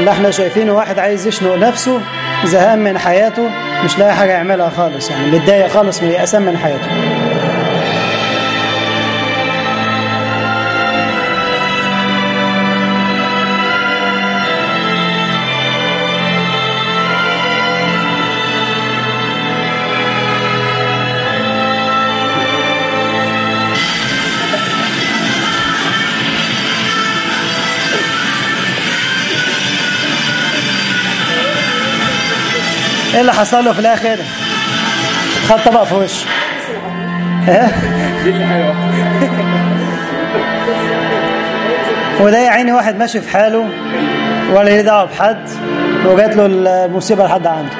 اللي إحنا شايفينه واحد عايز يشنق نفسه زهقان من حياته مش لاقي حاجة يعملها خالص يعني متضايق خالص من من حياته. إيه اللي حصل له في الآخر؟ خد طبق في وشه. وده يا عيني واحد ماشي في حاله ولا ليه دعوه بحد وجات له المصيبة لحد عنده.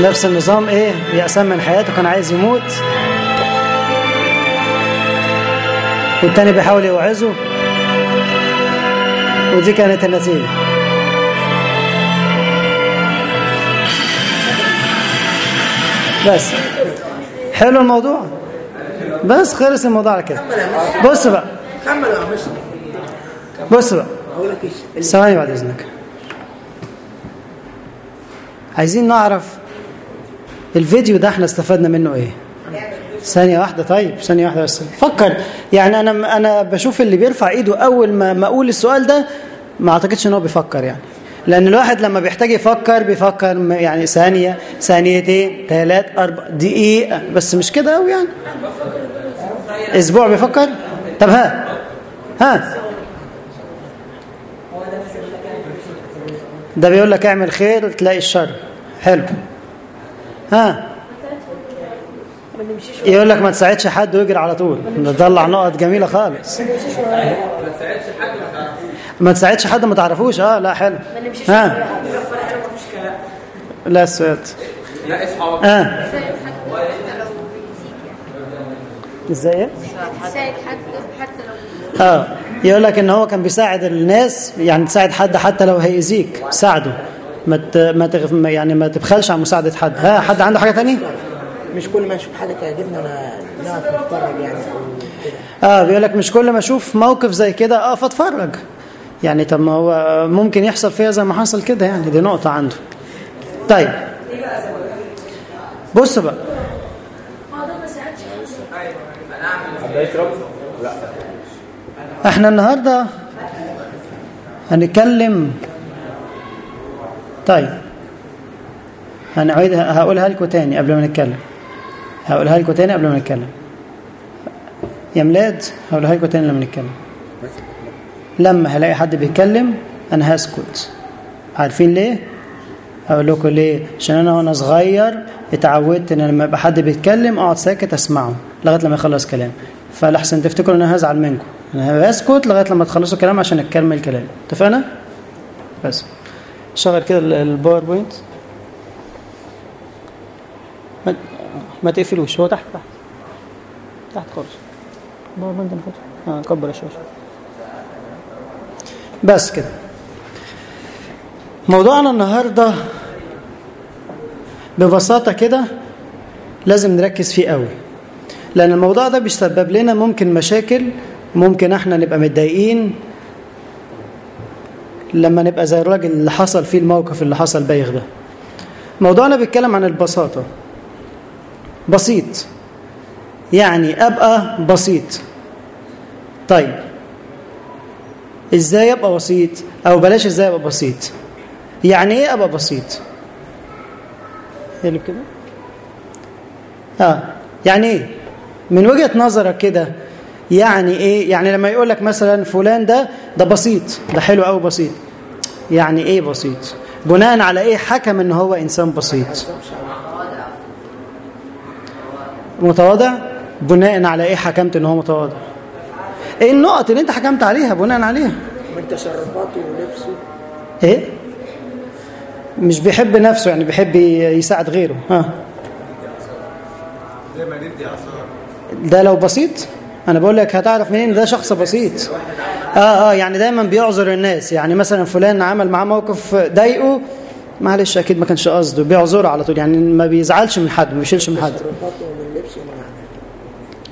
نفس النظام إيه يأسان من حياته كان عايز يموت. والتاني بيحاول يوعظه. ودي كانت النتيجة. بس. حلو الموضوع. بس خلص الموضوع على كده. بص بقى. بص بقى. ثواني بعد إذنك. عايزين نعرف الفيديو ده إحنا استفدنا منه إيه؟ ثانية واحدة طيب ثانية واحدة بس. فكر. يعني أنا أنا بشوف اللي بيرفع إيده أول ما ما أقول السؤال ده ما أعتقدش إن هو بيفكر يعني. لأن الواحد لما بيحتاج يفكر بيفكر يعني ثانية ثانيتين ثلاث أربع دقيقة. بس مش كده قوي يعني. أسبوع بيفكر؟ طب ها ها. ده بيقول لك اعمل خير تلاقي الشر. حلو. ها؟ يقول لك ما تساعدش حد ويجري على طول. نطلع نقط جميلة خالص. ما تساعدش حد ما تعرفوش. آه لا حلو. ها؟ لا السؤال لا اصحاب آه إزاي؟ إيه؟ تساعد حد حتى لو آه. يقول لك إن هو كان بيساعد الناس يعني تساعد حد حتى لو هيأذيك ساعده. ما. ما يعني ما تبخلش عن مساعدة حد. ها حد عنده حاجة تانية مش كل ما أشوف حاجة تعجبني أنا نقعد نتفرج يعني. آه بيقول لك مش كل ما أشوف موقف زي كده أقف أتفرج. يعني طب ما هو ممكن يحصل فيها زي ما حصل كده يعني دي نقطة عنده. طيب. بص بقى. إحنا النهارده هنتكلم طيب. هنعيدها هقولها لكم تاني قبل ما نتكلم. هقولها لكم تاني قبل ما نتكلم. يا ميلاد هقولها لكم تاني لما نتكلم. لما هلاقي حد بيتكلم أنا هسكت. عارفين ليه؟ هقول لكم ليه؟ عشان أنا وأنا صغير اتعودت إن لما يبقى حد بيتكلم أقعد ساكت أسمعه لغاية لما يخلص كلام. فلحسن تفتكروا إن أنا هزعل منكم؟ أنا هسكت لغاية لما تخلصوا كلام عشان أكمل كلام. اتفقنا؟ بس. شغل كده ال- ال PowerPoint. ما, ما تقفلوش هو تحت تحت. تحت خالص. ال PowerPoint ناخده آه كبر الشاشه بس كده. موضوعنا النهارده ببساطة كده لازم نركز فيه قوي. لأن الموضوع ده بيسبب لنا ممكن مشاكل ممكن إحنا نبقى متضايقين لما نبقى زي الراجل اللي حصل فيه الموقف اللي حصل بايخ ده. موضوعنا بيتكلم عن البساطة. بسيط. يعني أبقى بسيط. طيب. إزاي أبقى بسيط؟ أو بلاش إزاي أبقى بسيط. يعني إيه أبقى بسيط؟ يقلب كده. آه. يعني إيه؟ من وجهة نظرك كده يعني إيه؟ يعني لما يقول لك مثلا فلان ده ده بسيط. ده حلو قوي بسيط. يعني إيه بسيط؟ بناء على إيه حكم إن هو إنسان بسيط؟ متواضع؟ بناء على إيه حكمت إن هو متواضع؟ إيه النقط اللي أنت حكمت عليها؟ بناء عليها. من تصرفاته ولبسه إيه؟ مش بيحب نفسه يعني بيحب يساعد غيره ها. ده لو بسيط؟ أنا بقول لك هتعرف منين؟ ده شخص بسيط. آه آه يعني دايما بيعذر الناس. يعني مثلا فلان عمل معاه موقف ضايقه معلش أكيد ما كانش قصده. بيعذره على طول. يعني ما بيزعلش من حد ما بيشيلش من حد.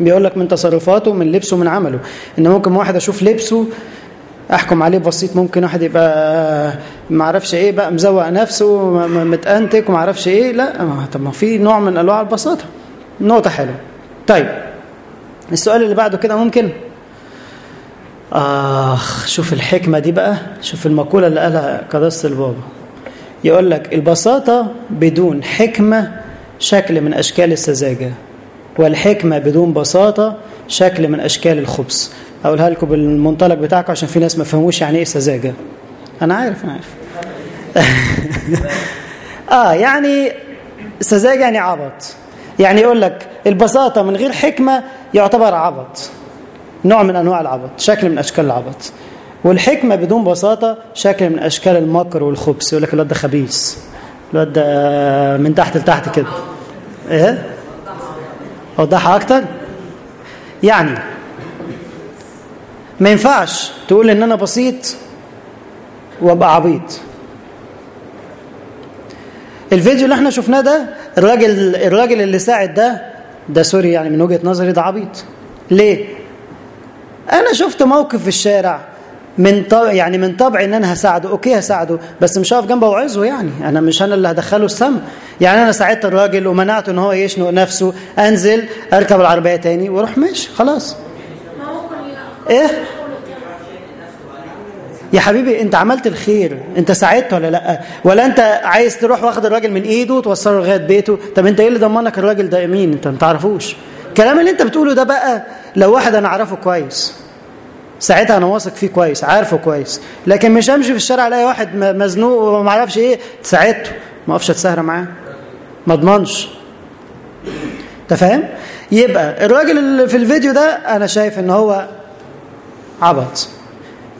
بيقول لك من تصرفاته من لبسه من عمله. إن ممكن واحد أشوف لبسه أحكم عليه بسيط. ممكن واحد يبقى ما أعرفش إيه بقى مزوق نفسه متأنتك وما أعرفش إيه. لا طب ما في نوع من أنواع البساطة. نقطة حلوة. طيب. السؤال اللي بعده كده ممكن؟ آخ شوف الحكمة دي بقى شوف المقولة اللي قالها قداسة البابا. يقول لك البساطة بدون حكمة شكل من أشكال السذاجة والحكمة بدون بساطة شكل من أشكال الخبث. أقولها لكم بالمنطلق بتاعكم عشان في ناس ما فهموش يعني إيه سذاجة. أنا عارف أنا عارف. آه يعني سذاجة يعني عبط. يعني يقول لك البساطة من غير حكمة يعتبر عبط نوع من أنواع العبط شكل من أشكال العبط. والحكمة بدون بساطة شكل من أشكال المكر والخبث يقول لك الواد ده خبيث الواد ده من تحت لتحت كده. إيه؟ أوضحها أكتر؟ يعني ما ينفعش تقول إن أنا بسيط وأبقى عبيط. الفيديو اللي إحنا شفناه ده الراجل الراجل اللي ساعد ده ده سوري يعني من وجهة نظري ده عبيط. ليه؟ أنا شفت موقف في الشارع من طبع يعني من طبعي إن أنا هساعده. أوكي هساعده بس مش هقف جنبه واعظه يعني. أنا مش أنا اللي هدخله السما يعني أنا ساعدت الراجل ومنعته إن هو يشنق نفسه أنزل أركب العربية تاني وأروح ماشي خلاص. إيه؟ يا حبيبي انت عملت الخير. انت ساعدت ولا لا؟ ولا انت عايز تروح واخد الراجل من ايده وتوصله لغاية بيته؟ طب انت إيه اللي ضمنك الراجل ده؟ مين انت ما تعرفوش. الكلام اللي انت بتقوله ده بقى لو واحد أنا اعرفه كويس ساعتها أنا واثق فيه كويس عارفه كويس. لكن مش امشي في الشارع الاقي واحد مزنوق وما أعرفش إيه ساعدته. ما اقفش اتسهر معاه. ما اضمنش. انت فاهم؟ يبقى الراجل اللي في الفيديو ده أنا شايف ان هو عبط.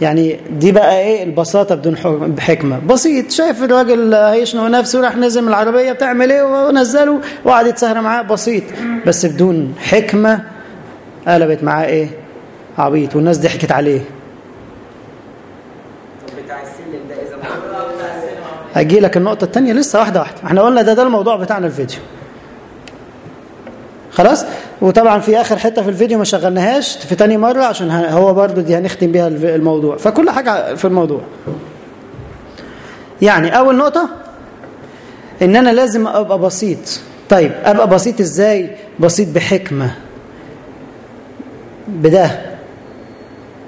يعني دي بقى إيه البساطة بدون حكم- بحكمة. بسيط شايف الراجل هيشنق نفسه راح نزل من العربية بتعمل إيه؟ ونزله وقعد يتسهر معاه. بسيط. بس بدون حكمة قلبت معاه إيه؟ عبيط. والناس ضحكت عليه. هجي لك النقطة التانية لسه واحدة واحدة. إحنا قلنا ده ده الموضوع بتاعنا الفيديو. خلاص؟ وطبعا في آخر حتة في الفيديو ما شغلناهاش في تاني مرة عشان هو برضو دي هنختم بيها الموضوع. فكل حاجة في الموضوع. يعني أول نقطة إن أنا لازم أبقى بسيط. طيب أبقى بسيط إزاي؟ بسيط بحكمة. بده.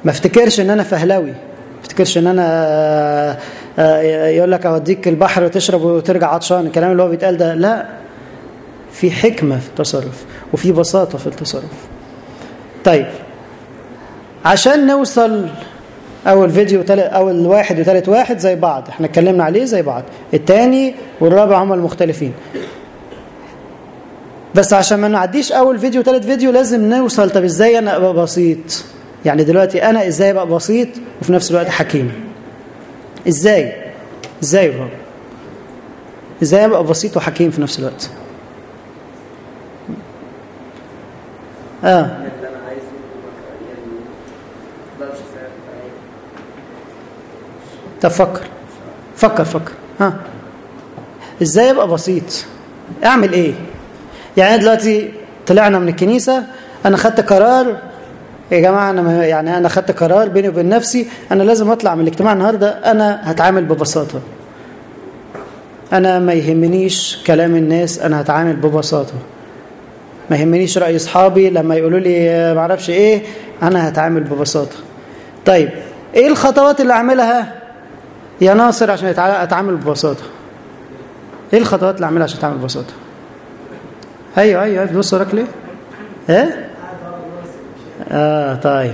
ما افتكرش إن أنا فهلوي. ما افتكرش إن أنا آه، آه، يقول لك أوديك البحر وتشرب وترجع عطشان. الكلام اللي هو بيتقال ده. لا. في حكمة في التصرف وفي بساطة في التصرف. طيب عشان نوصل أول فيديو وتالت أول واحد وتالت واحد زي بعض إحنا اتكلمنا عليه زي بعض. التاني والرابع هم المختلفين. بس عشان ما نعديش أول فيديو وتالت فيديو لازم نوصل طب إزاي أنا أبقى بسيط؟ يعني دلوقتي أنا إزاي أبقى بسيط وفي نفس الوقت حكيم؟ إزاي؟ إزاي بابا؟ إزاي أبقى بسيط وحكيم في نفس الوقت آه اللي أنا عايزه يعني ما أقدرش اساعد معايا. طب فكر. فكر فكر. ها. إزاي أبقى بسيط؟ أعمل إيه؟ يعني دلوقتي طلعنا من الكنيسة أنا خدت قرار يا جماعة أنا يعني أنا خدت قرار بيني وبين نفسي أنا لازم أطلع من الاجتماع النهارده أنا هتعامل ببساطة. أنا ما يهمنيش كلام الناس أنا هتعامل ببساطة. ما يهمنيش رأي أصحابي لما يقولوا لي آه، معرفش إيه أنا هتعامل ببساطة. طيب إيه الخطوات اللي أعملها؟ يا ناصر عشان أتعامل ببساطة. إيه الخطوات اللي أعملها عشان أتعامل ببساطة؟ أيوه أيوه أيوة، بص وراك ليه. إيه؟ آه طيب.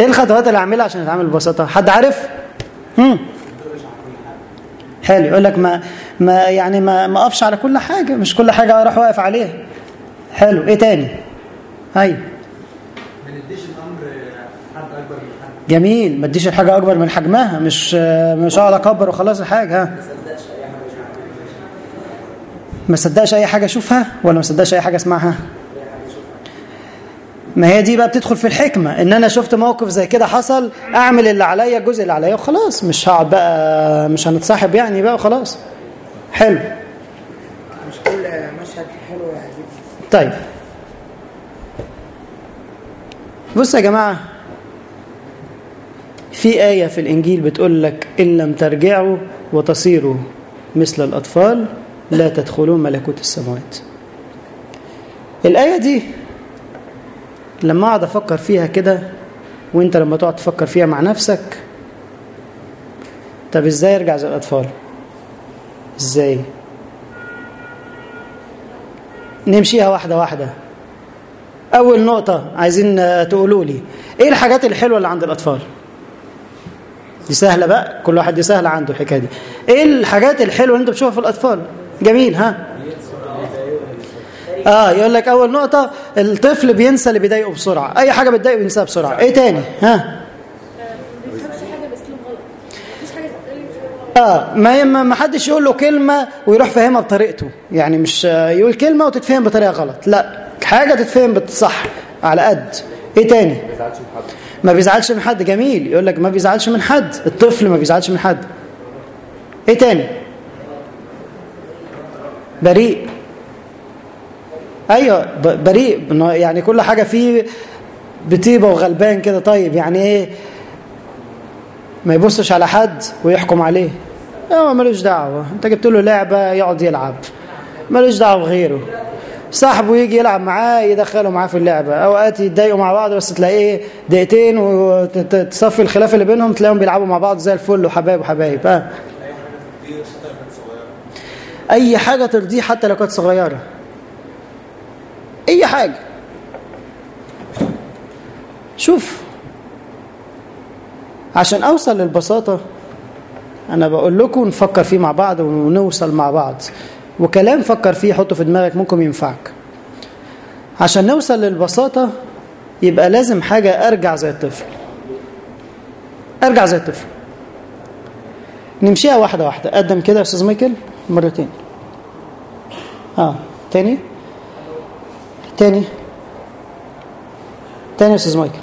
إيه الخطوات اللي أعملها عشان أتعامل ببساطة؟ حد عارف؟ هم؟ حلو يقول لك ما ما يعني ما ما أقفش على كل حاجة مش كل حاجة أروح واقف عليها. حلو. إيه تاني؟ أيوه ما نديش الأمر حد أكبر من حد جميل. ما اديش الحاجة أكبر من حجمها. مش مش أقعد أكبر وخلاص الحاجة ها. ما صدقش أي حاجة أشوفها ولا ما صدقش أي حاجة أسمعها؟ ما هي دي بقى بتدخل في الحكمة. إن أنا شفت موقف زي كده حصل أعمل اللي عليا الجزء اللي عليا وخلاص. مش هقعد بقى مش هنتصاحب يعني بقى وخلاص. حلو مش كل مشهد حلو يعجبني طيب. بص يا جماعة في آية في الإنجيل بتقول لك إن لم ترجعوا وتصيروا مثل الأطفال لا تدخلون ملكوت السماوات. الآية دي لما أقعد أفكر فيها كده وإنت لما تقعد تفكر فيها مع نفسك طب إزاي أرجع زي الأطفال؟ إزاي؟ نمشيها واحدة واحدة أول نقطة عايزين تقولوا لي إيه الحاجات الحلوة اللي عند الأطفال؟ دي سهلة بقى كل واحد دي سهلة عنده الحكاية دي إيه الحاجات الحلوة اللي أنت بتشوفها في الأطفال؟ جميل ها؟ آه يقول لك أول نقطة الطفل بينسى اللي بيضايقه بسرعة أي حاجة بتضايقه بينساها بسرعة إيه تاني؟ ها؟ ما بيفهمش حاجة باسلوب غلط مفيش حاجة تتقال باسلوب غلط آه ما ما ما حدش يقول له كلمة ويروح فاهمها بطريقته. يعني مش يقول كلمة وتتفهم بطريقة غلط. لا حاجة تتفهم بالصح على قد. إيه تاني؟ ما بيزعلش من حد. جميل. يقول لك ما بيزعلش من حد. الطفل ما بيزعلش من حد. إيه تاني؟ بريء. أيوه بريء. يعني كل حاجة فيه بطيبة وغلبان كده. طيب يعني إيه؟ ما يبصش على حد ويحكم عليه. هو ملوش دعوة. انت جبت له لعبة يقعد يلعب. ملوش دعوة بغيره. صاحبه يجي يلعب معاه يدخله معاه في اللعبة. أوقات يتضايقوا مع بعض بس تلاقيه دقيقتين وتصفي الخلاف اللي بينهم تلاقيهم بيلعبوا مع بعض زي الفل وحبايب وحبايب. آه أي حاجة ترضيه حتى لو كانت صغيرة. أي حاجة. شوف. عشان أوصل للبساطة أنا بقول لكم نفكر فيه مع بعض ونوصل مع بعض. وكلام فكر فيه حطه في دماغك ممكن ينفعك. عشان نوصل للبساطة يبقى لازم حاجة أرجع زي الطفل. أرجع زي الطفل. نمشيها واحدة واحدة. قدم كده يا أستاذ مايكل مرتين. آه تاني؟ تاني؟ تاني يا أستاذ مايكل.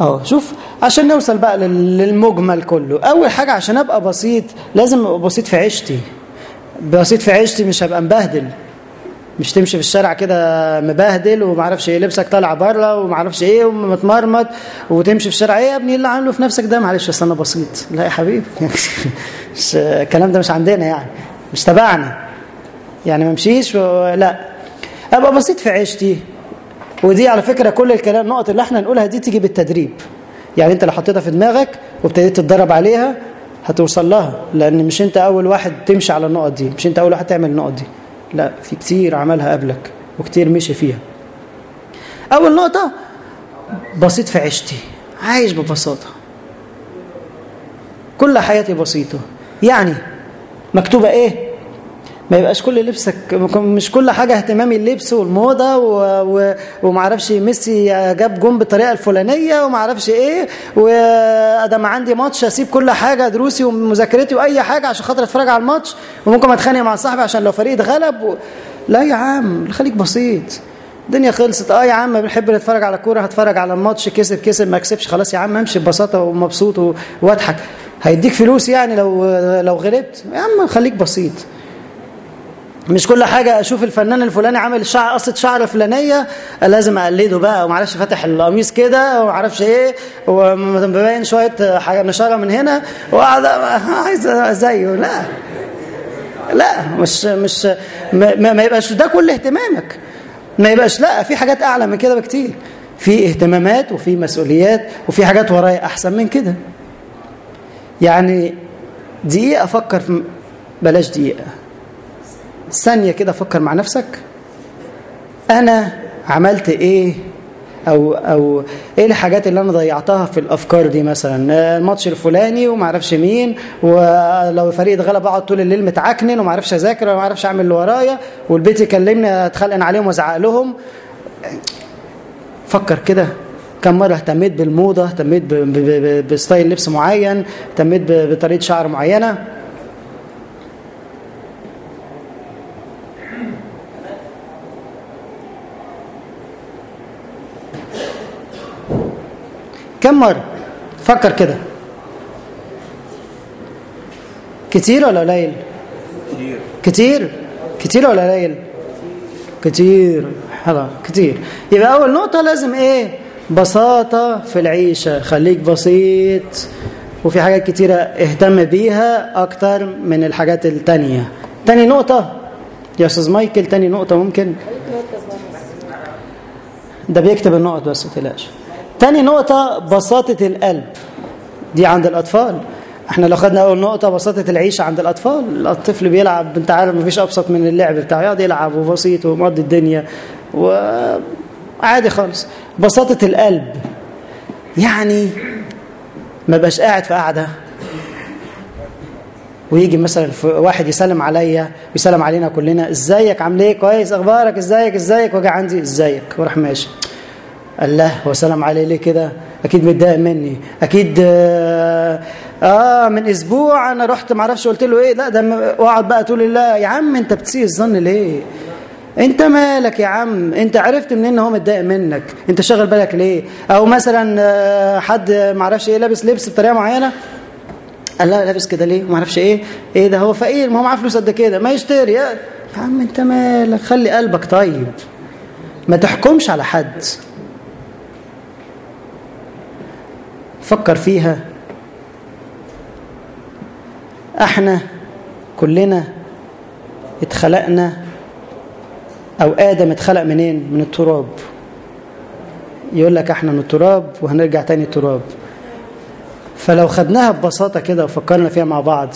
آه شوف عشان نوصل بقى لل- للمجمل كله. أول حاجة عشان أبقى بسيط لازم أبقى بسيط في عيشتي. بسيط في عيشتي مش هبقى مبهدل. مش تمشي في الشارع كده مبهدل ومعرفش إيه لبسك طالع بره ومعرفش إيه ومتمرمط وتمشي في الشارع. إيه يا ابني اللي عامله في نفسك ده؟ معلش اصل أنا بسيط. لا يا حبيبي. مش الكلام ده مش عندنا يعني. مش تبعنا. يعني ما امشيش و... لا. أبقى بسيط في عيشتي. ودي على فكرة كل الكلام النقط اللي إحنا نقولها دي تيجي بالتدريب. يعني انت لو حطيتها في دماغك وابتديت تتدرب عليها هتوصل لها لأن مش انت أول واحد تمشي على النقط دي مش انت أول واحد تعمل النقط دي. لا في كتير عملها قبلك وكتير مشي فيها. أول نقطة بسيط في عيشتي. عايش ببساطة. كل حياتي بسيطة. يعني مكتوبة إيه؟ ما يبقاش كل لبسك مش كل حاجة اهتمامي اللبس والموضة و... و... ومعرفش ميسي جاب جون بالطريقة الفلانية ومعرفش إيه وادام عندي ماتش أسيب كل حاجة دروسي ومذاكرتي وأي حاجة عشان خاطر أتفرج على الماتش وممكن أتخانق مع صاحبي عشان لو فريق اتغلب و... لا يا عم خليك بسيط. الدنيا خلصت. آه يا عم بنحب نتفرج على كورة هتفرج على الماتش كسب كسب ما كسبش خلاص يا عم امشي ببساطة ومبسوط. واضحك. هيديك فلوس يعني لو لو غلبت. يا عم خليك بسيط. مش كل حاجة أشوف الفنان الفلاني عامل شعر قصة شعر فلانية لازم أقلده بقى ومعرفش فاتح القميص كده ومعرفش إيه ومبين شوية حاجة نشارة من هنا وقاعد عايز زيه. لا. لا مش مش ما, ما يبقاش ده كل اهتمامك. ما يبقاش لا في حاجات أعلى من كده بكتير. في اهتمامات وفي مسؤوليات وفي حاجات ورايا أحسن من كده. يعني دقيقة أفكر في بلاش دقيقة. ثانية كده فكر مع نفسك. أنا عملت إيه؟ أو أو إيه الحاجات اللي أنا ضيعتها في الأفكار دي مثلا؟ آه، الماتش الفلاني وما أعرفش مين ولو الفريق اتغلب أقعد طول الليل متعكنن وما أعرفش أذاكر وما أعرفش أعمل اللي ورايا والبيت يكلمني اتخلقن عليهم وأزعق لهم. فكر كده. كم مرة اهتميت بالموضة اهتميت بستايل لبس معين اهتميت ب- بطريقة شعر معينة؟ كم مرة؟ فكر كده. كتير ولا قليل؟ كتير. كتير. كتير ولا قليل؟ كتير. حلو. كتير. يبقى أول نقطة لازم إيه؟ بساطة في العيشة. خليك بسيط. وفي حاجات كتيرة اهتم بيها أكتر من الحاجات التانية. تاني نقطة. يا أستاذ مايكل تاني نقطة ممكن؟ ده بيكتب النقط بس ما تقلقش. تاني نقطة بساطة القلب. دي عند الأطفال. إحنا لو خدنا أول نقطة بساطة العيشة عند الأطفال. الطفل بيلعب انت عارف مفيش أبسط من اللعب بتاعه. يقعد يلعب وبسيط ومقضي الدنيا وعادي خالص. بساطة القلب. يعني ما بقاش قاعد في قاعدة ويجي مثلا واحد يسلم عليا ويسلم علينا كلنا. إزيك؟ عامل إيه؟ كويس. أخبارك؟ إزيك؟ إزيك؟ وأجي عندي إزيك؟ وراح ماشي. الله وسلام عليه ليه كده؟ أكيد متضايق مني. أكيد آه, آه من أسبوع أنا رحت ما أعرفش قلت له إيه؟ لا ده واقعد بقى تقول الله يا عم أنت بتسيء الظن ليه؟ أنت مالك يا عم؟ أنت عرفت منين إن هو متضايق منك؟ أنت شاغل بالك ليه؟ أو مثلا آه، حد ما أعرفش إيه لابس لبس بطريقة معينة؟ قال لا لابس كده ليه؟ ما أعرفش إيه. إيه ده هو فقير ما هو معاه فلوس قد كده. ما يشتري. يا عم أنت مالك؟ خلي قلبك طيب. ما تحكمش على حد. فكر فيها. إحنا كلنا اتخلقنا أو آدم اتخلق منين؟ من التراب. يقول لك إحنا من التراب وهنرجع تاني التراب. فلو خدناها ببساطة كده وفكرنا فيها مع بعض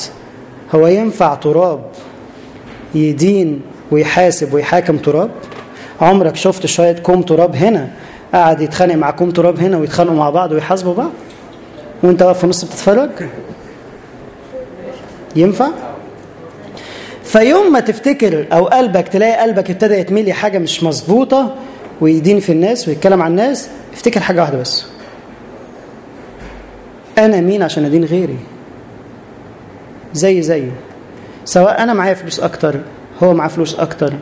هو ينفع تراب يدين ويحاسب ويحاكم تراب؟ عمرك شفت شوية كوم تراب هنا؟ قاعد يتخانق مع كوم تراب هنا ويتخانقوا مع بعض ويحاسبوا بعض؟ وانت واقف في النص بتتفرج؟ ينفع؟ فيوم ما تفتكر أو قلبك تلاقي قلبك ابتدى يتميل لحاجه مش مظبوطة ويدين في الناس ويتكلم عن الناس افتكر حاجة واحدة بس. أنا مين عشان أدين غيري؟ زي زيه سواء أنا معايا فلوس أكتر هو معاه فلوس أكتر.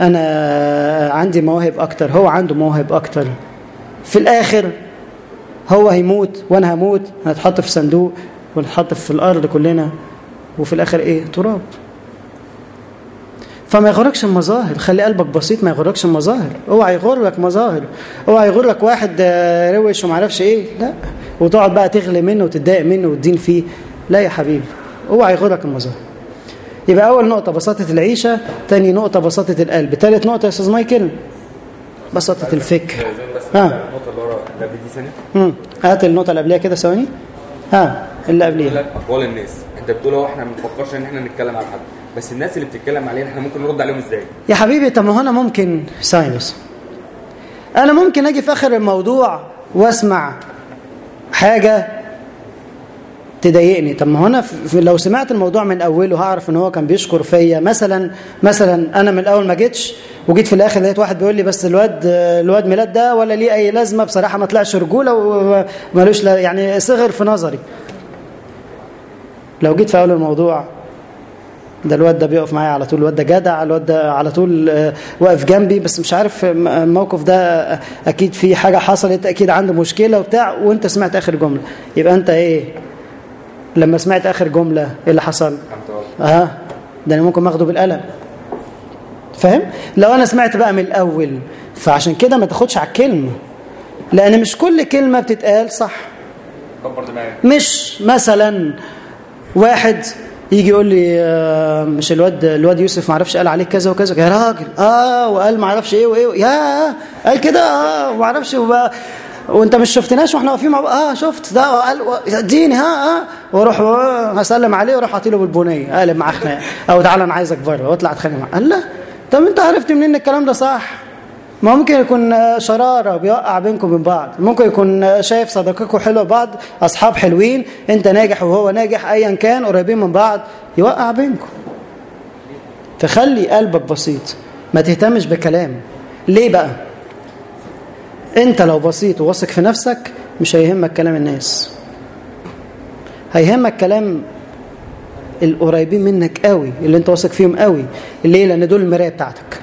أنا عندي مواهب أكتر هو عنده مواهب أكتر. في الآخر هو هيموت وأنا هموت هنتحط في صندوق ونتحط في الأرض كلنا وفي الآخر إيه؟ تراب. فما يغركش المظاهر خلي قلبك بسيط ما يغركش المظاهر. اوعى يغرك مظاهر اوعى يغرك واحد آه، روش وما عرفش إيه. لا وتقعد بقى تغلي منه وتتضايق منه وتدين فيه. لا يا حبيبي اوعى يغرك المظاهر. يبقى أول نقطة بساطة العيشة تاني نقطة بساطة القلب. تالت نقطة يا أستاذ مايكل بساطة الفكر. ها. النقطة اللي ورا اللي قبل دي ثانية. امم هات النقطة اللي قبلها كده ثواني. ها اللي قبليها. أقوال الناس. أنت بتقول هو إحنا ما بنفكرش إن إحنا نتكلم عن حد. بس الناس اللي بتتكلم علينا إحنا ممكن نرد عليهم إزاي؟ يا حبيبي طب ما هو أنا ممكن ثانية بس أنا ممكن أجي في آخر الموضوع وأسمع حاجة تضايقني. طب ما هو أنا لو سمعت الموضوع من أوله هعرف إن هو كان بيشكر فيا. مثلا مثلا أنا من الأول ما جيتش وجيت في الآخر لقيت واحد بيقول لي بس الواد الواد ميلاد ده ولا ليه أي لازمة بصراحة ما طلعش رجولة ومالوش يعني صغر في نظري. لو جيت في أول الموضوع ده الواد ده بيقف معايا على طول الواد ده جدع الواد ده على طول آه، واقف جنبي بس مش عارف الموقف ده أكيد في حاجة حصلت أكيد عنده مشكلة وبتاع وأنت سمعت آخر جملة. يبقى أنت إيه؟ لما سمعت آخر جملة إيه اللي حصل؟ آه ده أنا ممكن أخده بالقلم. فاهم؟ لو أنا سمعت بقى من الأول فعشان كده ما تاخدش على الكلمة. لأن مش كل كلمة بتتقال صح. كبر دماغك. مش مثلا واحد يجي يقول لي آه، مش الواد الواد يوسف ما أعرفش قال عليك كذا وكذا. يا راجل آه وقال ما أعرفش إيه وإيه يا قال كده آه وما أعرفش وأنت مش شفتناش وإحنا واقفين مع بعض؟ آه شفت ده قال و- اديني ها آه. وأروح آه، هسلم عليه وأروح اعطيله بالبنية. قالب معاه خناقة. أو تعالى أنا عايزك بره. واطلع أتخانق معاه. قال لا. طب انت عرفت منين الكلام ده صح؟ ما ممكن يكون شرارة بيوقع بينكم وبين بعض. ممكن يكون شايف صداقتكم حلوة بعض أصحاب حلوين أنت ناجح وهو ناجح أيا كان قريبين من بعض يوقع بينكم. فخلي قلبك بسيط ما تهتمش بكلام. ليه بقى؟ انت لو بسيط وواثق في نفسك مش هيهمك كلام الناس. هيهمك كلام القريبين منك قوي اللي انت واثق فيهم قوي. ليه؟ لأن دول المراية بتاعتك.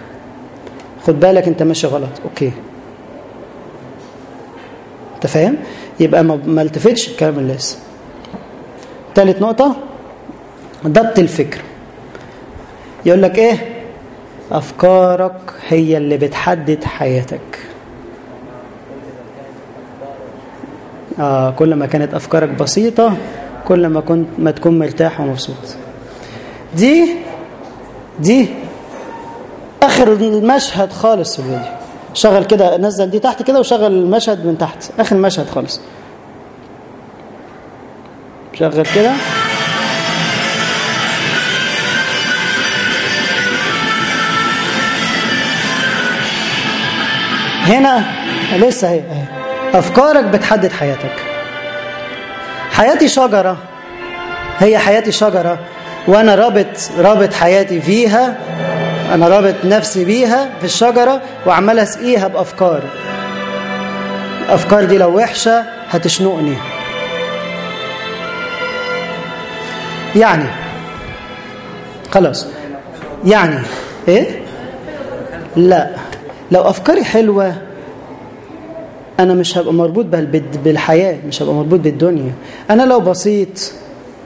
خد بالك انت ماشي غلط. أوكي. أنت فاهم؟ يبقى ما التفتش الكلام الناس. ثالث نقطة ضبط الفكر. يقول لك إيه؟ أفكارك هي اللي بتحدد حياتك. آه كل ما كانت أفكارك بسيطة كل ما كنت ما تكون مرتاح ومبسوط. دي دي آخر المشهد خالص في الفيديو. شغل كده نزل دي تحت كده وشغل المشهد من تحت. آخر مشهد خالص. شغل كده. هنا لسه اهي. أفكارك بتحدد حياتك. حياتي شجرة. هي حياتي شجرة. وأنا رابط رابط حياتي فيها أنا رابط نفسي بيها في الشجرة وعمال أسقيها بأفكار. الأفكار دي لو وحشة هتشنقني. يعني خلاص. يعني إيه؟ لا. لو أفكاري حلوة أنا مش هبقى مربوط بال- بالحياة مش هبقى مربوط بالدنيا. أنا لو بسيط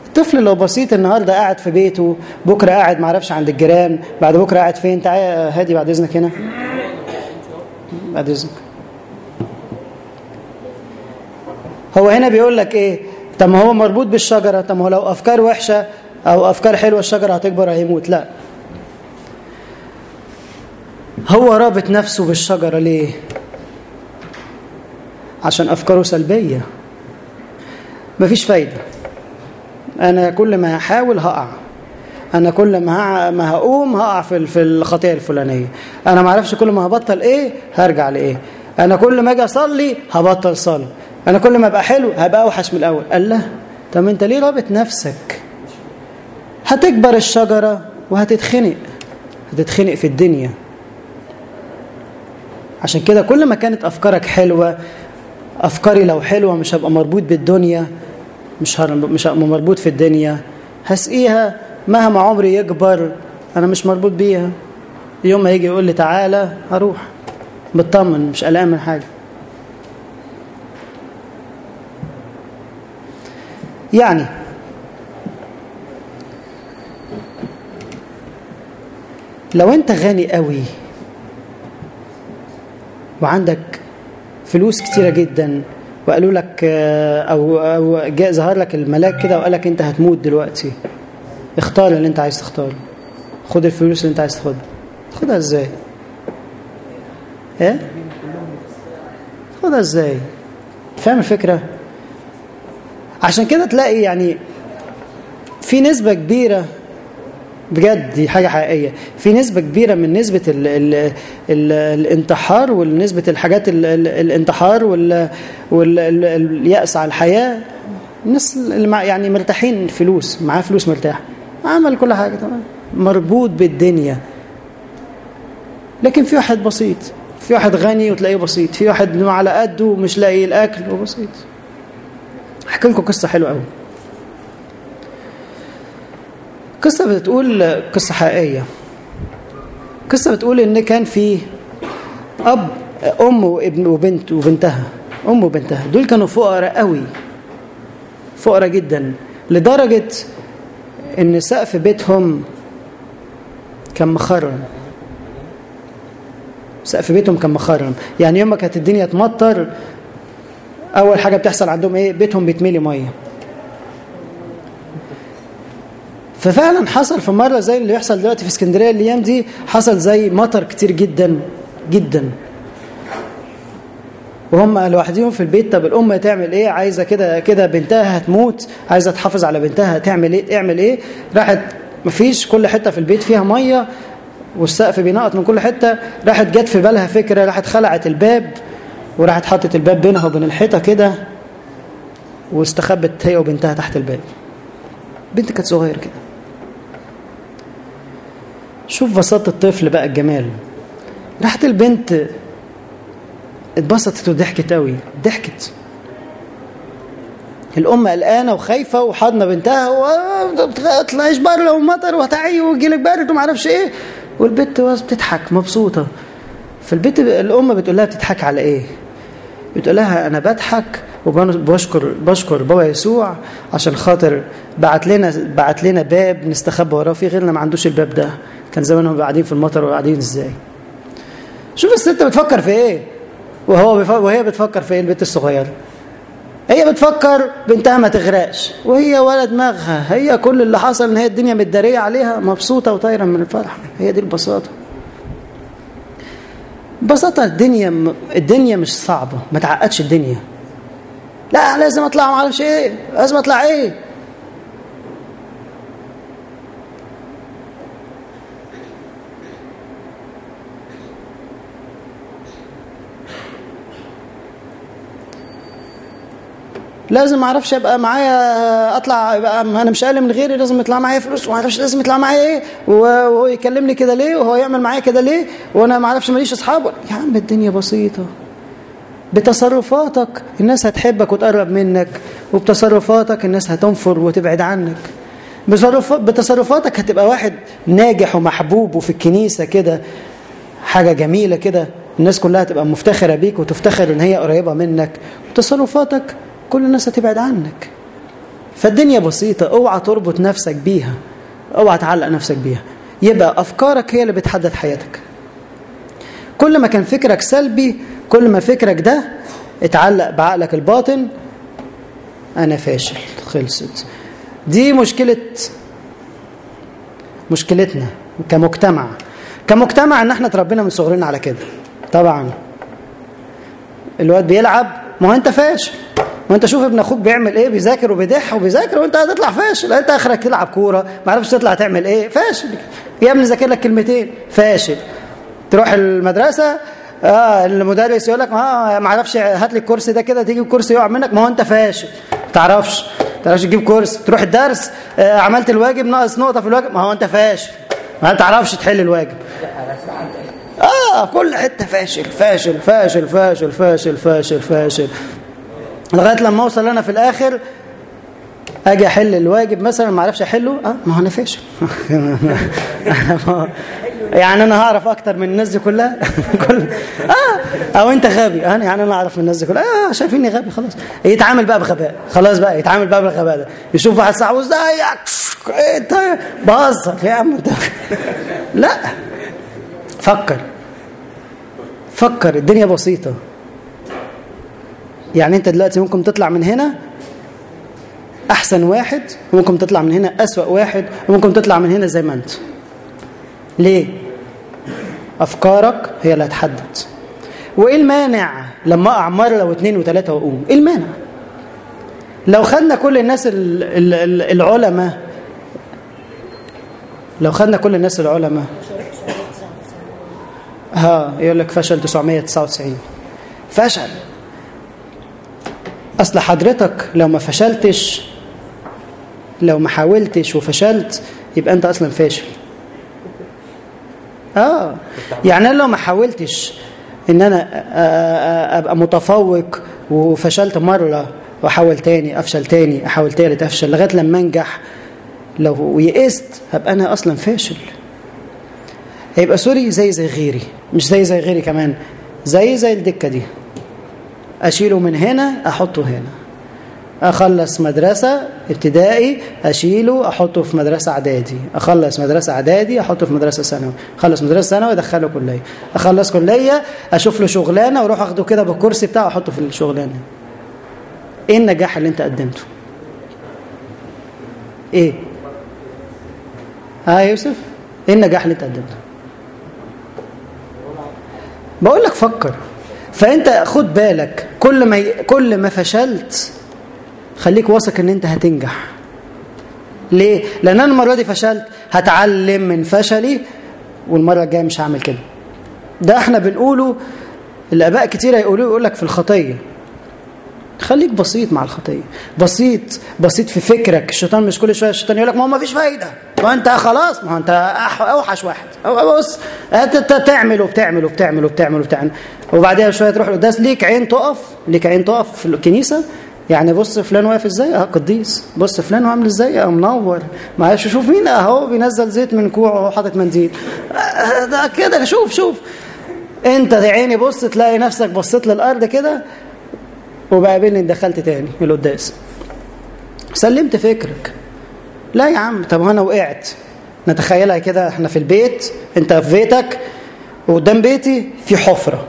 الطفل لو بسيط النهارده قاعد في بيته بكرة قاعد معرفش عند الجيران بعد بكرة قاعد فين؟ تعالى هادي بعد إذنك هنا. بعد إذنك. هو هنا بيقول لك إيه؟ طب ما هو مربوط بالشجرة طب ما هو لو أفكار وحشة أو أفكار حلوة الشجرة هتكبر هيموت. لا. هو رابط نفسه بالشجرة ليه؟ عشان أفكاره سلبية. مفيش فايدة. أنا كل ما هحاول هقع. أنا كل ما ما هقوم هقع في في الخطيه الفلانية. أنا ما أعرفش كل ما هبطل إيه هرجع لإيه. أنا كل ما أجي أصلي هبطل صلاة. أنا كل ما أبقى حلو هبقى أوحش من الأول. قال لا. طب أنت ليه رابط نفسك؟ هتكبر الشجرة وهتتخنق. هتتخنق في الدنيا. عشان كده كل ما كانت أفكارك حلوة أفكاري لو حلوة مش هبقى مربوط بالدنيا مش مش هبقى مربوط في الدنيا. هسقيها مهما عمري يكبر أنا مش مربوط بيها. يوم ما يجي يقول لي تعالى هروح. مطمن مش قلقان من حاجة. يعني لو أنت غني قوي وعندك فلوس كتيرة جدا وقالوا لك آه، أو أو جاء ظهر لك الملاك كده وقال لك أنت هتموت دلوقتي. اختار اللي أنت عايز تختاره. خد الفلوس اللي أنت عايز تاخدها. تاخدها إزاي؟ إيه؟ تاخدها إزاي؟ فاهم الفكرة؟ عشان كده تلاقي يعني في نسبة كبيرة بجد دي حاجة حقيقية. في نسبة كبيرة من نسبة ال ال ال الانتحار ونسبة الحاجات ال ال الانتحار وال واليأس على الحياة الناس اللي يعني مرتاحين فلوس معاه فلوس مرتاح عمل كل حاجة تمام مربوط بالدنيا. لكن في واحد بسيط في واحد غني وتلاقيه بسيط في واحد على قده ومش لاقي الأكل وبسيط. أحكي لكم قصة حلوة قوي قصة بتقول قصة حقيقية. قصة بتقول إن كان في أب أم وابن وبنت وبنتها أم وبنتها. دول كانوا فقراء قوي فقراء جدا لدرجة إن سقف بيتهم كان مخرم. سقف بيتهم كان مخرم. يعني يوم ما كانت الدنيا تمطر أول حاجة بتحصل عندهم إيه؟ بيتهم بيتملي مية. ففعلا حصل في مرة زي اللي بيحصل دلوقتي في اسكندرية الأيام دي حصل زي مطر كتير جدا جدا. وهم لوحدهم في البيت طب الأم تعمل إيه؟ عايزة كده كده بنتها هتموت عايزة تحافظ على بنتها تعمل إيه؟ تعمل إيه؟ راحت مفيش كل حتة في البيت فيها مية والسقف بينقط من كل حتة. راحت جت في بالها فكرة راحت خلعت الباب وراحت حطت الباب بينها وبين الحيطة كده واستخبت هي وبنتها تحت الباب. بنت كانت صغيرة كده. شوف بساطة الطفل بقى الجمال. راحت البنت اتبسطت وضحكت قوي ضحكت. الأم قلقانة وخايفة وحاضنة بنتها وما تطلعيش بره ومطر وهتعي ويجيلك برد وما أعرفش إيه. والبنت بتضحك مبسوطة. فالبنت الأم بتقول لها بتضحك على إيه؟ بتقول لها أنا بضحك وبشكر بشكر بابا يسوع عشان خاطر بعت لنا بعت لنا باب نستخبى وراه في غيرنا ما عندوش الباب ده. كان زمانهم قاعدين في المطر وقاعدين إزاي؟ شوف الست بتفكر في إيه؟ وهو. وهي بتفكر في إيه؟ البنت الصغيرة. هي بتفكر بنتها ما تغرقش. وهي ولا دماغها. هي كل اللي حصل ان هي الدنيا متدارية عليها مبسوطة وطايرة من الفرح. هي دي البساطة. ببساطة الدنيا الدنيا مش صعبة. ما تعقدش الدنيا. لا لازم اطلع ما أعرفش إيه. لازم اطلع إيه؟ لازم ما أعرفش ابقى معايا اطلع يبقى أنا مش أقل من غيري لازم يطلع معايا فلوس وما أعرفش لازم يطلع معايا إيه وهو يكلمني كده ليه وهو يعمل معايا كده ليه وأنا ما أعرفش ماليش اصحاب. يا عم الدنيا بسيطة. بتصرفاتك الناس هتحبك وتقرب منك وبتصرفاتك الناس هتنفر وتبعد عنك. بتصرفاتك هتبقى واحد ناجح ومحبوب وفي الكنيسة كده حاجة جميلة كده الناس كلها تبقى مفتخرة بيك وتفتخر إن هي قريبة منك. وتصرفاتك كل الناس هتبعد عنك. فالدنيا بسيطة أوعى تربط نفسك بيها أوعى تعلق نفسك بيها. يبقى أفكارك هي اللي بتحدد حياتك. كل ما كان فكرك سلبي كل ما فكرك ده اتعلق بعقلك الباطن أنا فاشل خلصت. دي مشكلة مشكلتنا كمجتمع. كمجتمع إن إحنا اتربينا من صغرنا على كده. طبعا. الواد بيلعب ما هو أنت فاشل. ما انت شوف ابن أخوك بيعمل إيه بيذاكر وبيضح وبيذاكر وانت هتطلع فاشل. انت اخرك تلعب كورة ما عرفش تطلع تعمل إيه فاشل. يا ابني ذاكر لك كلمتين فاشل. تروح المدرسة آه المدرس يقول لك آه ما أعرفش هات لي الكرسي ده كده تيجي الكرسي يقع منك. ما هو انت فاشل. ما تعرفش. ما تعرفش تجيب كرسي. تروح الدرس آه عملت الواجب ناقص نقطة في الواجب. ما هو انت فاشل. ما تعرفش تحل الواجب. آه كل حتة فاشل فاشل فاشل فاشل فاشل فاشل فاشل. لغاية لما أوصل أنا في الآخر أجي أحل الواجب مثلا ما أعرفش أحله آه ما هو أنا فاشل. يعني أنا هعرف أكتر من الناس دي كلها؟ كل آه أو أنت غبي. أنا يعني أنا أعرف من الناس دي كلها. آه شايفيني غبي خلاص. يتعامل بقى بغباء. خلاص بقى يتعامل بقى بالغباء ده. يشوف واحد صاحبه إزيك؟ انت بهزر. يا عم لا. فكر. فكر. الدنيا بسيطة. يعني انت دلوقتي ممكن تطلع من هنا احسن واحد وممكن تطلع من هنا أسوأ واحد وممكن تطلع من هنا زي ما انت. ليه؟ أفكارك هي اللي هتحدد. وإيه المانع لما أقع مرة واثنين وثلاثه وأقوم؟ إيه المانع؟ لو خدنا كل الناس العلماء لو خدنا كل الناس العلماء ها يقول لك فشل 999 فشل. أصل حضرتك لو ما فشلتش لو ما حاولتش وفشلت يبقى أنت أصلا فاشل. آه يعني أنا لو ما حاولتش إن أنا أبقى متفوق وفشلت مرة وأحاول تاني أفشل تاني أحاول تالت أفشل لغاية لما أنجح لو يئست هبقى أنا أصلا فاشل. هيبقى سوري زي زي غيري مش زي زي غيري كمان زي زي الدكة دي. أشيله من هنا أحطه هنا. أخلص مدرسة ابتدائي أشيله أحطه في مدرسة إعدادي. أخلص مدرسة إعدادي أحطه في مدرسة ثانوي. أخلص مدرسة ثانوي أدخله كلية. أخلص كلية أشوف له شغلانة وأروح أخده كده بالكرسي بتاعه أحطه في الشغلانة. إيه النجاح اللي أنت قدمته؟ إيه؟ ها آه يوسف إيه النجاح اللي أنت قدمته؟ بقول لك فكر. فانت خد بالك كل ما. كل ما فشلت خليك واثق إن أنت هتنجح. ليه؟ لأن أنا المرة دي فشلت هتعلم من فشلي والمرة الجاية مش هعمل كده. ده إحنا بنقوله الآباء كتير هيقولوا يقول لك في الخطية. خليك بسيط مع الخطية. بسيط بسيط في فكرك. الشيطان مش كل شوية الشيطان يقول لك ما هو ما فيش فايدة. ما انت خلاص ما انت أوحش واحد. بص أنت تعمل وبتعمل وبتعمل وبتعمل وبتعمل وبعدها شوية تروح القداس ليك عين تقف ليك عين تقف في الكنيسة. يعني بص فلان واقف إزاي؟ أه قديس. بص فلان عامل إزاي؟ أه منور. معلش شوف مين أهو بينزل زيت من كوعه وهو حاطط منديل آه، ده كده شوف شوف. أنت يا عيني بص تلاقي نفسك بصيت للأرض كده وبقابلني دخلت تاني القداس سلمت فكرك. لا يا عم طب أنا وقعت. نتخيلها كده إحنا في البيت أنت في بيتك وقدام بيتي في حفرة.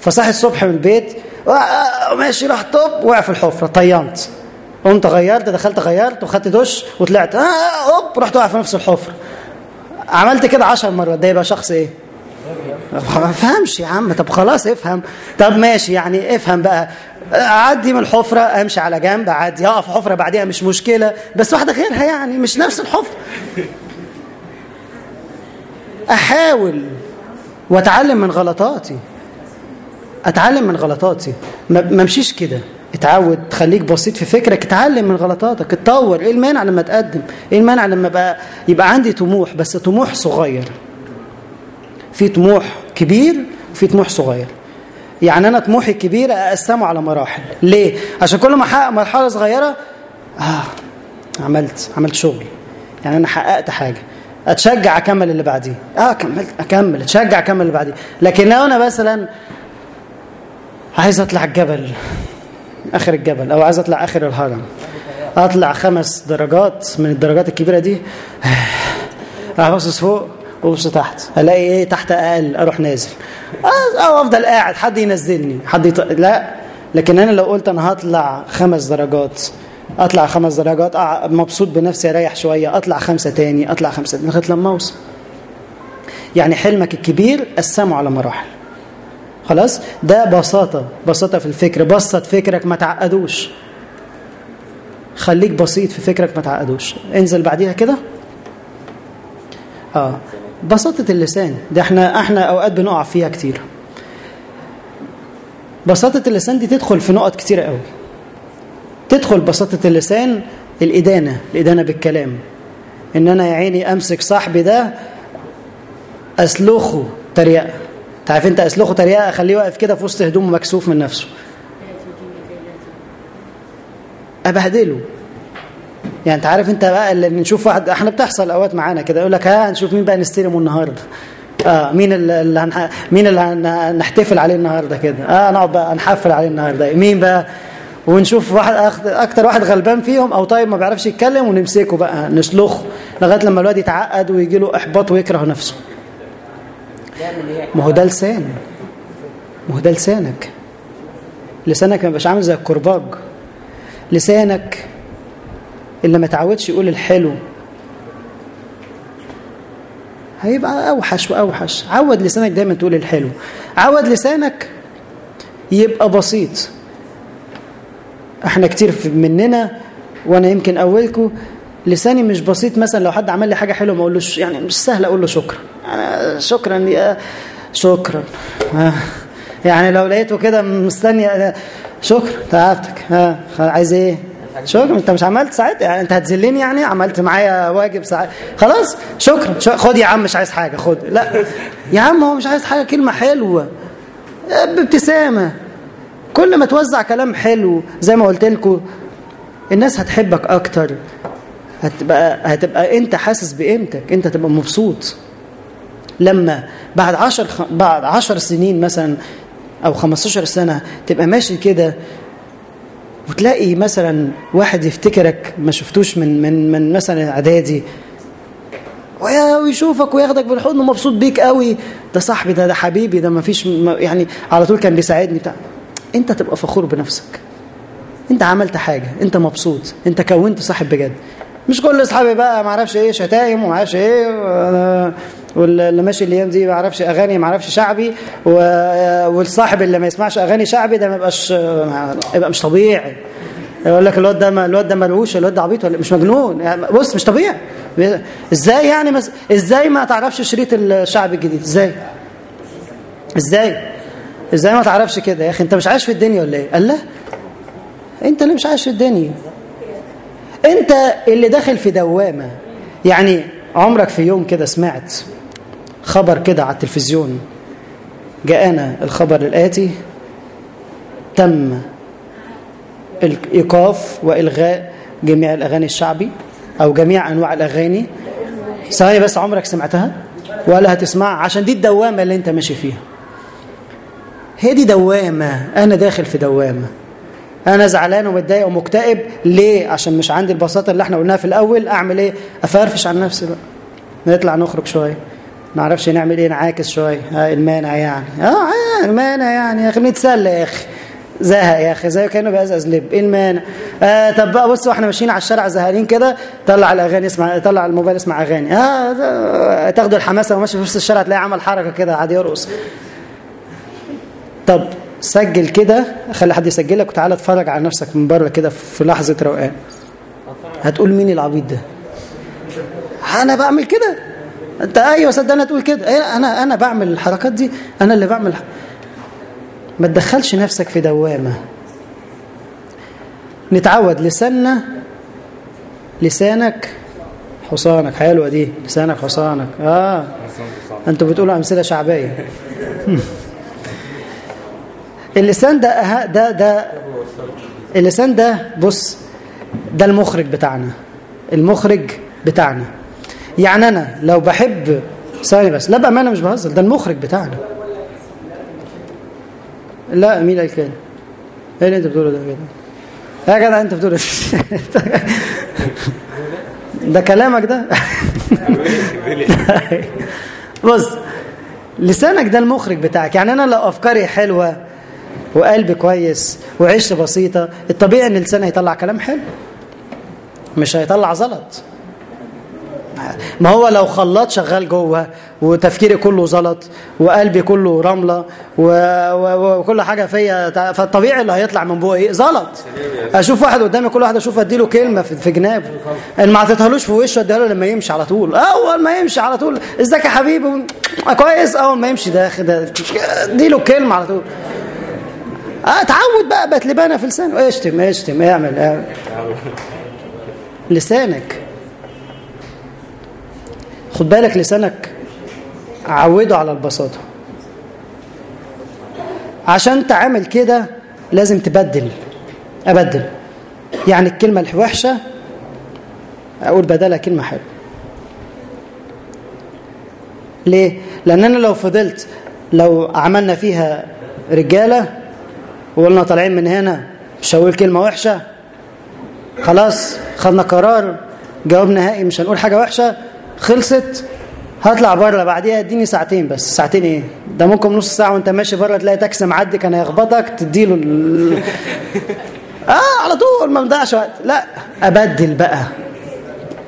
فصاحي الصبح من البيت آه، ماشي راح طب وقع في الحفرة طينت. قمت غيرت دخلت غيرت وخدت دش وطلعت. هوب رحت واقع في نفس الحفرة. عملت كده عشر مرات. ده يبقى شخص إيه؟ ما فهمش يا عم. طب خلاص افهم. طب ماشي يعني افهم بقى. أعدي من الحفره أمشي على جنب أعدي اقف حفرة بعديها مش مشكلة بس واحدة غيرها يعني مش نفس الحفرة. أحاول وأتعلم من غلطاتي. أتعلم من غلطاتي. ما امشيش كده. اتعود خليك بسيط في فكرك اتعلم من غلطاتك. اتطور. إيه المانع لما اتقدم إيه المانع لما بقى يبقى عندي طموح؟ بس طموح صغير. في طموح كبير وفي طموح صغير. يعني أنا طموحي الكبير أقسمه على مراحل. ليه؟ عشان كل ما أحقق مرحلة صغيرة آه عملت عملت شغل. يعني أنا حققت حاجة. أتشجع أكمل اللي بعديه. آه كملت أكمل أتشجع أكمل اللي بعديه. لكن لو أنا مثلا عايز أطلع الجبل آخر الجبل أو عايز أطلع آخر الهرم أطلع خمس درجات من الدرجات الكبيرة دي ابص فوق. وابص تحت. ألاقي إيه؟ تحت أقل أروح نازل. أو أفضل قاعد حد ينزلني حد يط... لا. لكن أنا لو قلت أنا هطلع خمس درجات أطلع خمس درجات مبسوط بنفسي أريح شوية أطلع خمسة تاني أطلع خمسة تاني لغاية لما أوصل. يعني حلمك الكبير قسمه على مراحل. خلاص؟ ده بساطة بساطة في الفكر. بسط فكرك ما تعقدوش. خليك بسيط في فكرك ما تعقدوش. انزل بعديها كده. آه. بساطة اللسان ده إحنا إحنا أوقات بنقع فيها كتير. بساطة اللسان دي تدخل في نقط كتيرة قوي. تدخل بساطة اللسان الإدانة الإدانة بالكلام. إن أنا يا عيني أمسك صاحبي ده أسلخه تريقة. تعرف أنت أسلخه تريقة؟ أخليه واقف كده في وسط هدومه مكسوف من نفسه. أبهدله. يعني انت عارف انت بقى اللي نشوف واحد إحنا بتحصل اوقات معانا كده يقول لك ها نشوف مين بقى نستلمه النهارده. آه مين اللي هنح... مين اللي هنحتفل عليه النهارده كده. آه نقعد بقى نحفل عليه النهارده. مين بقى؟ ونشوف واحد أكتر واحد غلبان فيهم أو طيب ما بيعرفش يتكلم ونمسكه بقى نسلخه لغاية لما الواد يتعقد ويجي له إحباط ويكره نفسه. ما هو ده لسان ما هو ده لسانك. لسانك ما يبقاش عامل زي الكرباج. لسانك اللي ما تعودش يقول الحلو. هيبقى أوحش وأوحش. عود لسانك دايما تقول الحلو. عود لسانك يبقى بسيط. إحنا كتير مننا وأنا يمكن اولكم لساني مش بسيط مثلا لو حد عمل لي حاجة حلوة ما أقولوش يعني مش سهل أقول له شكرا. شكرا يا شكرا. آه. يعني لو لقيته كده مستني أنا- شكرا تعبتك. ها عايز إيه؟ شكرا. انت مش عملت ساعتها؟ يعني انت هتذلني يعني؟ عملت معايا واجب ساعات خلاص شكرا. شك- خد يا عم مش عايز حاجة خد. لا. يا عم هو مش عايز حاجة كلمة حلوة. بابتسامه كل ما توزع كلام حلو زي ما قلت لكم الناس هتحبك أكتر. هتبقى هتبقى أنت حاسس بقيمتك أنت تبقى مبسوط. لما بعد عشر خ... بعد عشر سنين مثلا أو 15 سنة تبقى ماشي كده وتلاقي مثلا واحد يفتكرك ما شفتوش من من من مثلا إعدادي ويشوفك وياخدك بالحضن مبسوط بيك قوي. ده صاحبي ده ده حبيبي ده ما فيش يعني على طول كان بيساعدني بتاع. انت تبقى فخور بنفسك. انت عملت حاجة انت مبسوط انت كونت صاحب بجد. مش كل أصحابي بقى ما أعرفش إيه شتايم وما أعرفش إيه واللي ماشي الأيام دي ما أعرفش أغاني ما أعرفش شعبي والصاحب اللي ما يسمعش أغاني شعبي ده ما يبقاش يبقى مش طبيعي. يقول لك الواد ده الواد ده ملوش الواد ده عبيط ولا مش مجنون. يعني بص مش طبيعي. إزاي يعني مس... إزاي ما تعرفش شريط الشعب الجديد؟ إزاي؟ إزاي؟ إزاي ما تعرفش كده يا أخي؟ أنت مش عايش في الدنيا ولا إيه؟ قال لا. أنت اللي مش عايش في الدنيا. أنت اللي داخل في دوامة. يعني عمرك في يوم كده سمعت خبر كده على التلفزيون. جاءنا الخبر الآتي تم الإيقاف وإلغاء جميع الأغاني الشعبي أو جميع أنواع الأغاني. ثواني بس عمرك سمعتها؟ ولا هتسمعها عشان دي الدوامة اللي أنت ماشي فيها. هي دي دوامة أنا داخل في دوامة. أنا زعلان ومتضايق ومكتئب. ليه؟ عشان مش عندي البساطة اللي إحنا قلناها في الأول. أعمل إيه؟ أفرفش عن نفسي بقى. نطلع نخرج شوية. نعرفش نعمل إيه نعاكس شوية. ها المانع يعني. آه المانع يعني يا أخي نتسلى يا أخي. زهق يا أخي زي كأنه بيزقز لب. إيه المانع؟ آه طب بقى بص وإحنا ماشيين على الشارع زهقانين كده طلع الأغاني اسمع طلع الموبايل اسمع أغاني. آه تاخدوا الحماسة وماشي في وسط الشارع تلاقي عمل حركة كده قاعد يرقص. طب سجل كده خلي حد يسجلك وتعالى اتفرج على نفسك من بره كده في لحظة روقان. هتقول مين العبيط ده؟ أنا بعمل كده. انت أيوه صدقني تقول كده. أيوة أنا أنا بعمل الحركات دي أنا اللي بعمل ما تدخلش نفسك في دوامة. نتعود لساننا لسانك حصانك. حلوة دي لسانك حصانك. آه. أنتوا بتقولوا أمثلة شعبية. اللسان ده أه ده ده اللسان ده بص ده المخرج بتاعنا. المخرج بتاعنا. يعني أنا لو بحب ثاني بس لا بأمانة مش بهزر ده المخرج بتاعنا. لا مين قال كده؟ إيه اللي أنت بتقوله ده؟ كده يا جدع أنت بتقول ده كلامك ده؟ بص لسانك ده المخرج بتاعك. يعني أنا لو أفكاري حلوة وقلبي كويس وعيشت بسيطة الطبيعي إن لساني هيطلع كلام حلو. مش هيطلع زلط. ما هو لو خلاط شغال جوه وتفكيري كله زلط وقلبي كله. و... وكل حاجة فيا فالطبيعي اللي هيطلع من بوقي إيه زلط. أشوف واحد قدامي كل واحد أشوف أديله كلمة في, جنابه اللي ما عطيتهالوش في وشه اديها له لما يمشي على طول. أول ما يمشي على طول إزيك يا حبيبي؟ كويس. أول ما يمشي ده أديله كلمة على طول. اتعود بقى بقت لبانة في لسانه. اشتم اشتم اعمل اعمل. لسانك. خد بالك لسانك عوده على البساطة. عشان تعمل كده لازم تبدل أبدل. يعني الكلمة الوحشة أقول بدلها كلمة حلوة. ليه؟ لأن أنا لو فضلت لو عملنا فيها رجالة وقلنا طالعين من هنا مش هقول كلمة وحشة خلاص خدنا قرار جواب نهائي مش هنقول حاجة وحشة خلصت هطلع بره بعديها اديني ساعتين بس. ساعتين إيه؟ ده ممكن نص ساعة وانت ماشي بره تلاقي تاكسي معدي كان هيخبطك تديله ال... آه على طول ما نضيعش وقت. لا أبدل بقى.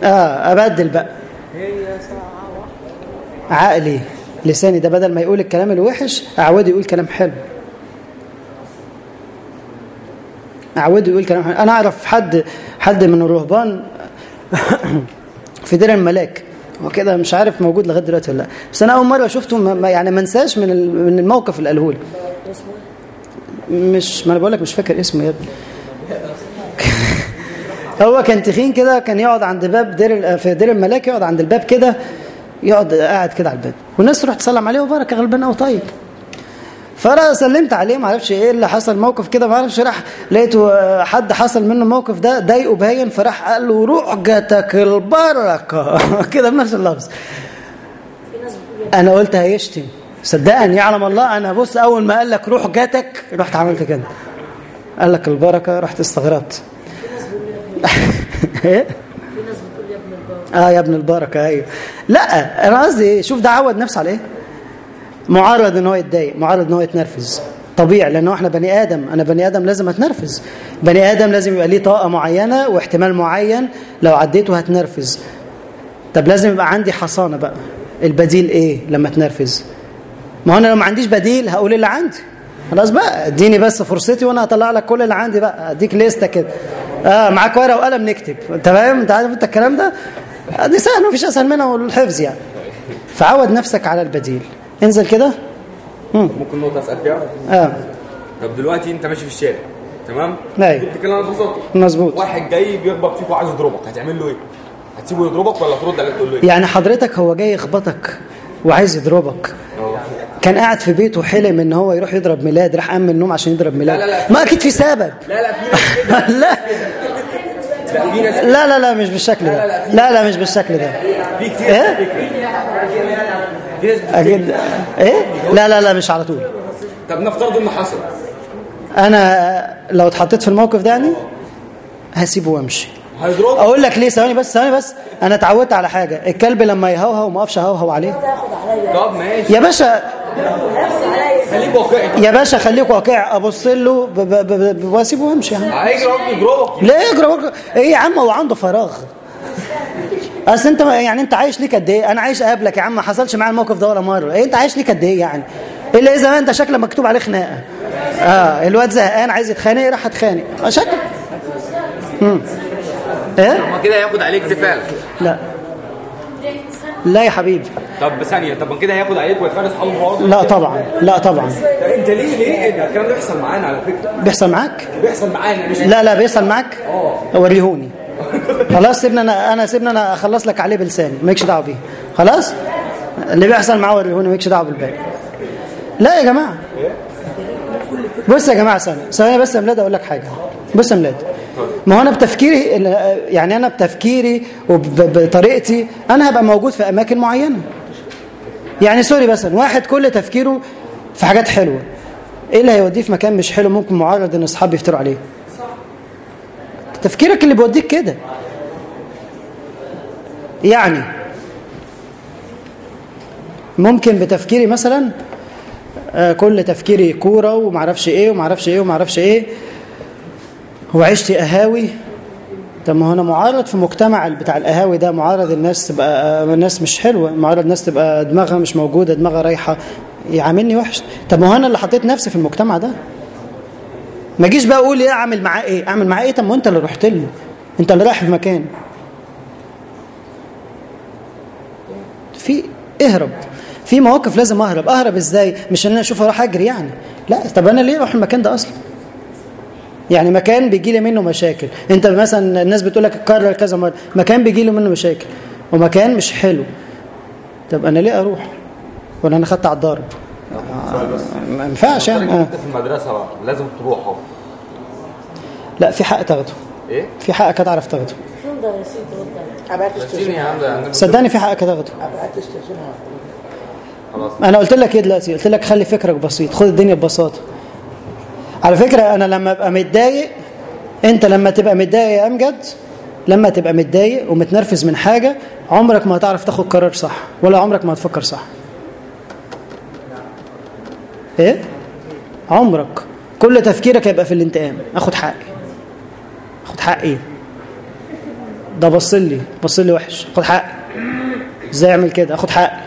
آه أبدل بقى. عقلي لساني ده بدل ما يقول الكلام الوحش اعوده يقول كلام حلو. اعوده يقول كلام حلو. أنا أعرف حد حد من الرهبان في دير الملاك. وكده مش عارف موجود لغاية دلوقتي ولا لا. بس أنا أول مرة شفته ما يعني ما انساش من من الموقف اللي قاله لي. مش ما أنا بقول لك مش فاكر اسمه يا ابني. هو كان تخين كده كان يقعد عند باب دير في دير الملاك يقعد عند الباب كده يقعد قاعد كده على الباب. والناس تروح تسلم عليه وبركه غلبان قوي طيب. فأنا سلمت عليه ما أعرفش إيه اللي حصل موقف كده ما أعرفش راح لقيته حد حصل منه الموقف ده ضايقه باين فراح قال له روح جاتك البركة. كده بنفس اللفظ. أنا قلت هيشتم صدقني يعلم الله أنا بص أول ما قال لك روح جاتك رحت عملت كده. قال لك البركة رحت استغربت. إيه؟ آه يا ابن البركة أيوه. لا أنا قصدي شوف ده عود نفسه على إيه؟ معرض إن هو يتضايق معرض إن هو يتنرفز. طبيعي لأنه إحنا بني آدم أنا بني آدم لازم أتنرفز. بني آدم لازم يبقى ليه طاقة معينة واحتمال معين لو عديته هتنرفز. طب لازم يبقى عندي حصانة بقى. البديل إيه لما أتنرفز؟ ما هو أنا لو ما عنديش بديل هقول اللي عندي. خلاص بقى إديني بس فرصتي وأنا هطلع لك كل اللي عندي بقى. أديك لستة كده. آه معاك ورقة وقلم نكتب. فاهم؟ أنت عارف أنت الكلام ده؟ دي سهلة مفيش أسهل منها والحفظ يعني. فعود نفسك على البديل. انزل كده. مم. ممكن نقطة اسال فيها؟ آه. طب دلوقتي أنت ماشي في الشارع تمام؟ أيوة. بتتكلم عن ببساطة. مظبوط. واحد جاي بيخبط فيك وعايز يضربك هتعمل له إيه؟ هتسيبه يضربك ولا ترد عليه تقول له إيه؟ يعني حضرتك هو جاي يخبطك وعايز يضربك. كان قاعد في بيته وحلم إن هو يروح يضرب ميلاد راح قام من النوم عشان يضرب ميلاد. لا، لا. ما أكيد في سبب. لا لا في ناس كده. لا. لا لا لا لا مش بالشكل ده. لا لا مش بالشكل ده. في كتير. إيه؟ أكيد. إيه؟ لا لا لا مش على طول. طب نفترض إنه حصل. أنا لو اتحطيت في الموقف ده يعني هسيبه وأمشي. أقول لك ليه؟ ثواني بس ثواني بس. أنا اتعودت على حاجة. الكلب لما يهوهو ما اقفش اهوهو عليه. طب ماشي. يا باشا. خليك واقعي. يا باشا خليك واقع أبص له وأسيبه وأمشي يعني. هيجري وقت يضربك. ليه يجري إيه يا عم؟ هو عنده فراغ. أصل أنت يعني أنت عايش ليك قد إيه؟ أنا عايش قبلك يا عم ما حصلش معايا الموقف ده ولا مرة. إيه أنت عايش ليك قد إيه يعني؟ إلا إذا أنت شكلك مكتوب عليه خناقة. آه الواد زهقان عايز يتخانق راح اتخانق. آه، شكل امم إيه؟ ما كده هياخد عليك دفاع لا. لا يا حبيبي. طب ثانية طب ما كده هياخد عليك ويتخانق اصحابه برضه لا طبعا لا طبعا. طب أنت ليه ليه؟ ده؟ الكلام ده بيحصل معانا على فكرة. بيحصل معاك؟ بيحصل معانا مش لا لا بيحصل معاك؟ وريهوني خلاص سيبنا أنا أنا سيبنا أنا أخلص لك عليه بلساني مالكش دعوة بيه. خلاص؟ اللي بيحصل معاه وريهوني مالكش دعوة بالباقي. لا يا جماعة. بص يا جماعة ثانية ثواني بس يا ميلاد أقول لك حاجة. بص يا ميلاد ما هو أنا بتفكيري يعني أنا بتفكيري وبطريقتي أنا هبقى موجود في أماكن معينة. يعني سوري مثلا واحد كل تفكيره في حاجات حلوة. إيه اللي هيوديه في مكان مش حلو؟ ممكن معرض إن اصحابه يفتروا عليه. تفكيرك اللي بيوديك كده. يعني ممكن بتفكيري مثلا آه، كل تفكيري كورة ومعرفش إيه ومعرفش إيه ومعرفش إيه. وعشتي قهاوي. طب ما هو أنا معرض في مجتمع بتاع القهاوي ده معرض الناس تبقى آه، الناس مش حلوة معرض الناس تبقى دماغها مش موجودة دماغها رايحة يعاملني وحش. طب ما هو أنا اللي حطيت نفسي في المجتمع ده. ما اجيش بقى أقول إيه اعمل معاه إيه؟ اعمل معاه إيه؟ طب ما انت اللي رحت له. انت اللي رايح في مكان. في اهرب. في مواقف لازم اهرب. اهرب إزاي؟ مش ان أنا أشوف أروح اجري يعني. لا طب أنا ليه أروح المكان ده أصلا؟ يعني مكان بيجي لي منه مشاكل. انت مثلا الناس بتقول لك اتكرر كذا مرة. مكان بيجي لي منه مشاكل. ومكان مش حلو. طب أنا ليه أروح؟ ولا أنا خدت على الضرب ما ينفعش يعني. آه. انت في المدرسة بقى لازم تروح اهو لا في حق تاخده. إيه؟ في حقك هتعرف تاخده. صدقني في حقك تاخده. أبعت استاذنها خلاص. أنا قلت لك إيه دلوقتي؟ قلت لك خلي فكرك بسيط خد الدنيا ببساطة. على فكرة أنا لما أبقى متضايق أنت لما تبقى متضايق يا أمجد لما تبقى متضايق ومتنرفز من حاجة عمرك ما هتعرف تاخد قرار صح ولا عمرك ما هتفكر صح. إيه؟ عمرك. كل تفكيرك هيبقى في الانتقام. آخد حقي. آخد حقي. ده بص لي بص لي وحش. خد حقي. إزاي أعمل كده؟ آخد حقي.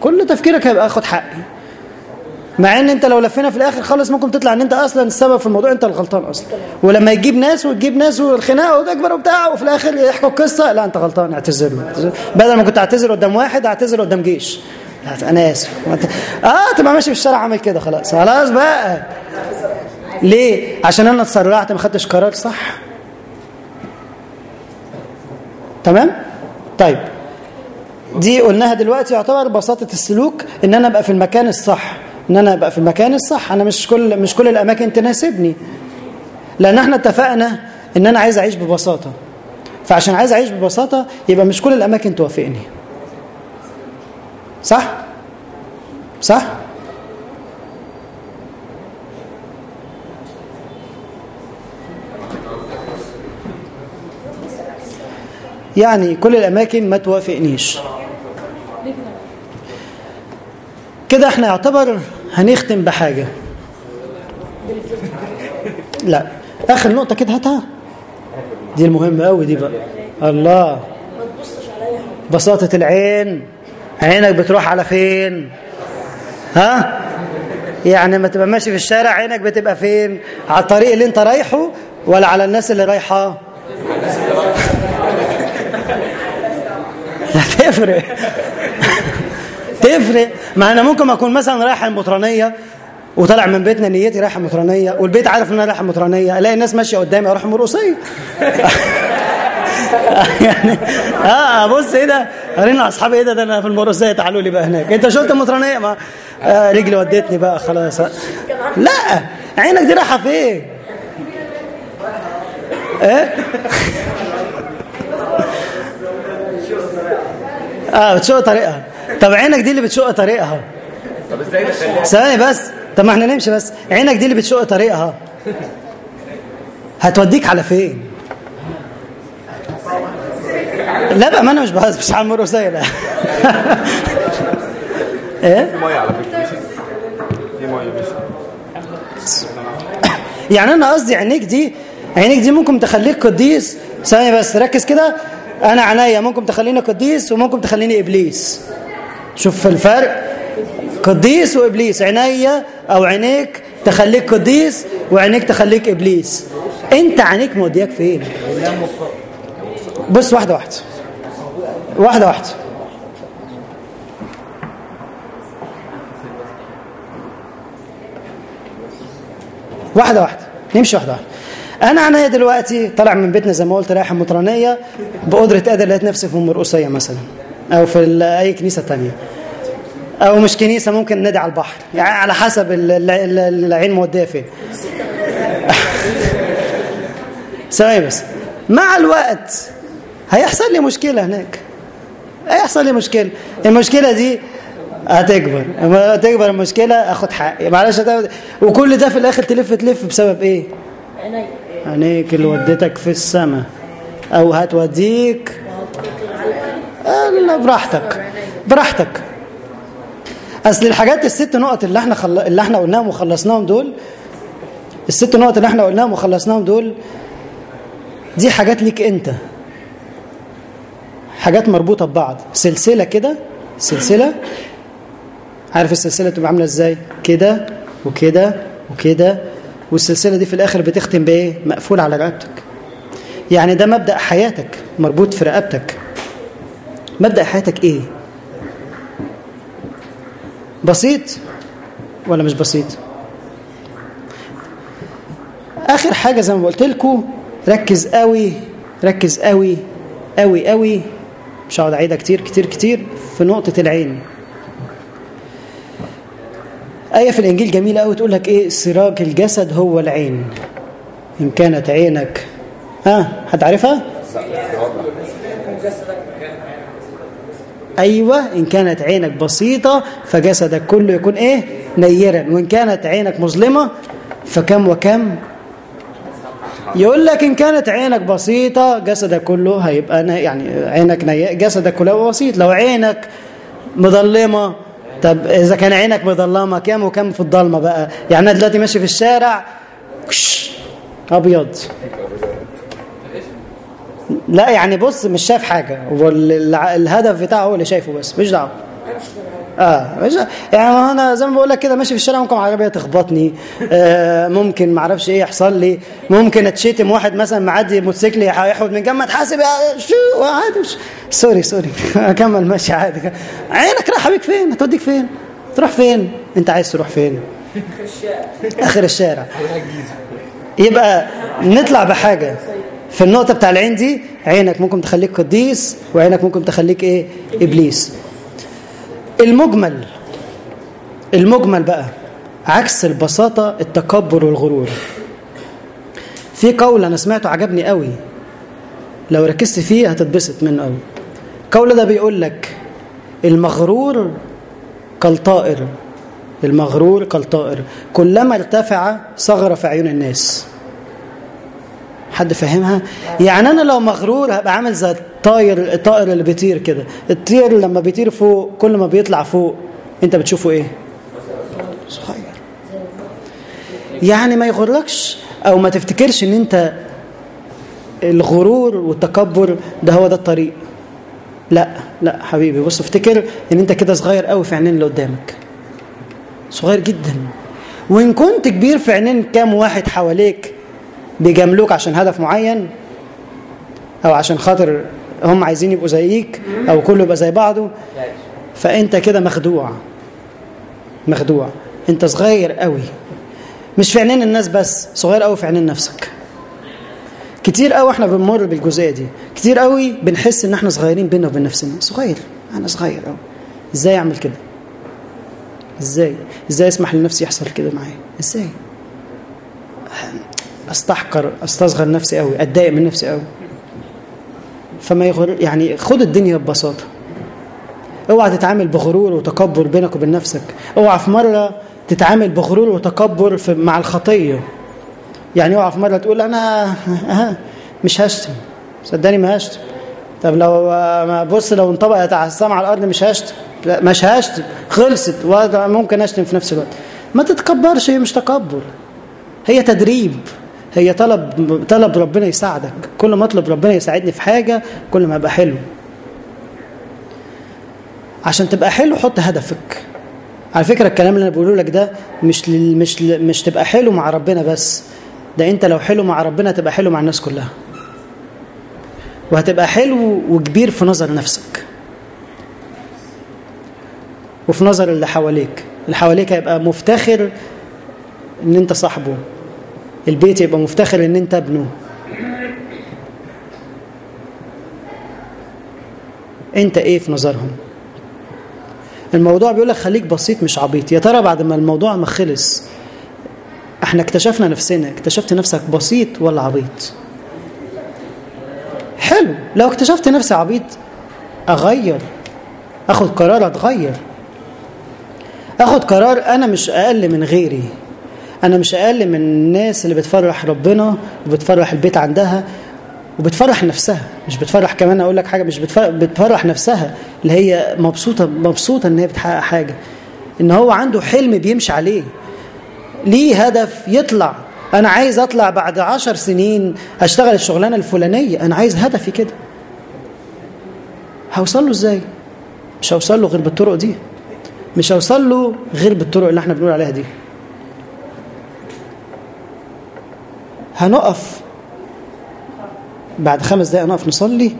كل تفكيرك هيبقى آخد حقي. مع إن أنت لو لفينا في الآخر خالص ممكن تطلع إن أنت أصلا السبب في الموضوع أنت الغلطان أصلا. ولما يجيب ناس وتجيب ناس والخناقة وتكبر وبتاع وفي الآخر يحكوا القصة لا أنت غلطان اعتذر. بدل ما كنت أعتذر قدام واحد أعتذر قدام جيش. أنا آسف. آه تبقى ماشي في الشارع عامل كده خلاص. خلاص بقى. ليه؟ عشان أنا اتسرعت ما خدتش قرار صح؟ تمام؟ طيب. دي قلناها دلوقتي يعتبر بساطة السلوك إن أنا أبقى في المكان الصح. إن أنا أبقى في المكان الصح. أنا مش كل مش كل الأماكن تناسبني. لأن إحنا اتفقنا إن أنا عايز أعيش ببساطة. فعشان عايز أعيش ببساطة يبقى مش كل الأماكن توافقني. صح؟ صح؟ يعني كل الأماكن ما توافقنيش. كده إحنا يعتبر هنختم بحاجة. لا آخر نقطة كده هاتها. دي المهمة قوي دي بقى. الله. بساطة العين. عينك بتروح على فين؟ ها؟ يعني لما تبقى ماشي في الشارع عينك بتبقى فين؟ على الطريق اللي انت رايحه ولا على الناس اللي رايحة؟ تفرق. تفرق. ما أنا ممكن أكون مثلا رايح المطرانيه وطالع من بيتنا نيتي رايح المطرانيه والبيت عارف إن أنا رايح المطرانيه ألاقي الناس ماشية قدامي أروح المرقصيه يعني آه بص إيه ده؟ قالين أصحابي إيه ده؟ ده أنا في المرقصيه تعالوا لي بقى هناك. أنت شفت المطرانيه ما آه رجلي ودتني بقى خلاص. لا عينك دي رايحة فين؟ إيه؟ آه بتشق طريقها. طب عينك دي اللي بتشق طريقها. طب إزاي ثواني بس. طب ما إحنا نمشي بس. عينك دي اللي بتشق طريقها. هتوديك على فين؟ لا بقى ما أنا مش بهزر مش المرقصيه لا إيه؟ في مية على فكرة. في مية ماشي يعني أنا قصدي عينيك دي عينيك دي ممكن تخليك قديس. ثانية بس ركز كده. أنا عينيا ممكن تخليني قديس وممكن تخليني إبليس. شوف الفرق. قديس وإبليس. عينيا أو عينيك تخليك قديس وعينيك تخليك إبليس. أنت عينيك مودياك فين؟ بص واحدة واحدة. واحدة واحدة. واحدة واحدة. نمشي واحدة واحدة. أنا عينيا دلوقتي طالع من بيتنا زي ما قلت رايح المطرانيه بقدرة قادر لقيت نفسي في المرقصيه مثلا أو في أي كنيسة تانية أو مش كنيسة ممكن نادي على البحر. يعني على حسب ال- ال- ال- العين مودية فين. ثواني بس. مع الوقت هيحصل لي مشكلة هناك. هيحصل لي مشكلة. المشكلة دي هتكبر. لما تكبر المشكلة اخد حقي. معلش وكل ده في الآخر تلف تلف بسبب إيه؟ عيني عينيك اللي ودتك في السماء أو هتوديك. آه، لا براحتك. براحتك. أصل الحاجات الست نقط اللي إحنا خل... اللي إحنا قلناهم وخلصناهم دول الست نقط اللي إحنا قلناهم وخلصناهم دول دي حاجات ليك أنت. حاجات مربوطة ببعض. سلسلة كده سلسلة. عارف السلسلة تبقى عاملة إزاي؟ كده وكده وكده. والسلسلة دي في الآخر بتختم بإيه؟ مقفول على رقبتك. يعني ده مبدأ حياتك مربوط في رقبتك. مبدأ حياتك إيه؟ بسيط ولا مش بسيط؟ آخر حاجة زي ما قلت لكم ركز قوي ركز قوي قوي قوي. مش هقعد أعيدها كتير كتير كتير في نقطة العين. آية في الإنجيل جميلة قوي تقول لك إيه؟ سراج الجسد هو العين. إن كانت عينك. ها حد عارفها؟ أيوة إن كانت عينك بسيطة فجسدك كله يكون إيه؟ نيرا وإن كانت عينك مظلمة فكم وكم؟ يقول لك إن كانت عينك بسيطة جسدك كله هيبقى يعني عينك. جسدك كله بسيط. لو عينك مظلمة طب إذا كان عينك مظلمة كم وكم في الضلمة بقى؟ يعني أنا دلوقتي ماشي في الشارع أبيض. لا يعني بص مش شايف حاجة. والهدف بتاعه هو اللي شايفه بس مش دعوة. آه مش يعني أنا زي ما بقول لك كده ماشي في الشارع ممكن عربية تخبطني. آه ممكن ما أعرفش إيه يحصل لي. ممكن أتشتم واحد مثلا معدي موتوسيكل يحود من جنب تحاسب يا شو؟ عادي مش. sorry sorry. أكمل ماشي عادي. عينك رايحة بيك فين؟ هتوديك فين؟ تروح فين؟ أنت عايز تروح فين؟ آخر الشارع. يبقى نطلع بحاجة. في النقطة بتاع العين دي عينك ممكن تخليك قديس وعينك ممكن تخليك إيه؟ إبليس. المجمل. المجمل بقى عكس البساطة التكبر والغرور. في قول أنا سمعته عجبني قوي. لو ركزت فيه هتتبسط منه قوي. القول ده بيقول لك المغرور كالطائر. المغرور كالطائر. كلما ارتفع صغر في عيون الناس. حد فاهمها؟ يعني أنا لو مغرور هبقى عامل زي الطاير الطائر اللي بيطير كده. الطير لما بيطير فوق كل ما بيطلع فوق انت بتشوفه إيه؟ صغير. يعني ما يغركش أو ما تفتكرش ان انت الغرور والتكبر ده هو ده الطريق. لا لا حبيبي بص افتكر ان انت كده صغير قوي في عينين اللي قدامك. صغير جدا. وان كنت كبير في عينين كام واحد حواليك بيجاملوك عشان هدف معين أو عشان خاطر هم عايزين يبقوا زيك أو كله يبقى زي بعضه فأنت كده مخدوع مخدوع. أنت صغير قوي مش في عينين الناس بس صغير قوي في عينين نفسك. كتير قوي إحنا بنمر بالجزئية دي. كتير قوي بنحس إن إحنا صغيرين بينا وبين نفسنا. صغير. أنا صغير قوي إزاي أعمل كده؟ إزاي؟ إزاي أسمح لنفسي يحصل كده معايا؟ إزاي؟ أستحقر أستصغر نفسي قوي أتضايق من نفسي قوي فما يغر يعني خد الدنيا ببساطة. اوعى تتعامل بغرور وتكبر بينك وبين نفسك. اوعى في مرة تتعامل بغرور وتكبر في مع الخطية. يعني اوعى في مرة تقول أنا ها مش هشتم. صدقني ما هشتم. طب لو بص لو انطبقت على السما على الأرض مش هشتم. لا مش هشتم. خلصت. ممكن أشتم في نفس الوقت. ما تتكبرش هي مش تكبر. هي تدريب. هي طلب طلب ربنا يساعدك. كل ما اطلب ربنا يساعدني في حاجة كل ما ابقى حلو. عشان تبقى حلو حط هدفك. على فكرة الكلام اللي أنا بقوله لك ده مش لل مش ل مش تبقى حلو مع ربنا بس. ده أنت لو حلو مع ربنا تبقى حلو مع الناس كلها. وهتبقى حلو وكبير في نظر نفسك. وفي نظر اللي حواليك. اللي حواليك هيبقى مفتخر إن أنت صاحبه. البيت يبقى مفتخر إن أنت ابنه. أنت إيه في نظرهم؟ الموضوع بيقول لك خليك بسيط مش عبيط. يا ترى بعد ما الموضوع ما خلص إحنا اكتشفنا نفسنا اكتشفت نفسك بسيط ولا عبيط؟ حلو. لو اكتشفت نفسي عبيط أغير. آخد قرار أتغير. آخد قرار أنا مش أقل من غيري. أنا مش أقل من الناس اللي بتفرح ربنا وبتفرح البيت عندها وبتفرح نفسها مش بتفرح كمان أقول لك حاجة مش بتفرح, بتفرح نفسها اللي هي مبسوطة مبسوطة إن هي بتحقق حاجة. إن هو عنده حلم بيمشي عليه. ليه هدف يطلع؟ أنا عايز أطلع بعد عشر سنين أشتغل الشغلانة الفلانية. أنا عايز هدفي كده. هوصل له إزاي؟ مش هوصل له غير بالطرق دي. مش هوصل له غير بالطرق اللي إحنا بنقول عليها دي. هنقف بعد خمس دقائق نقف نصلي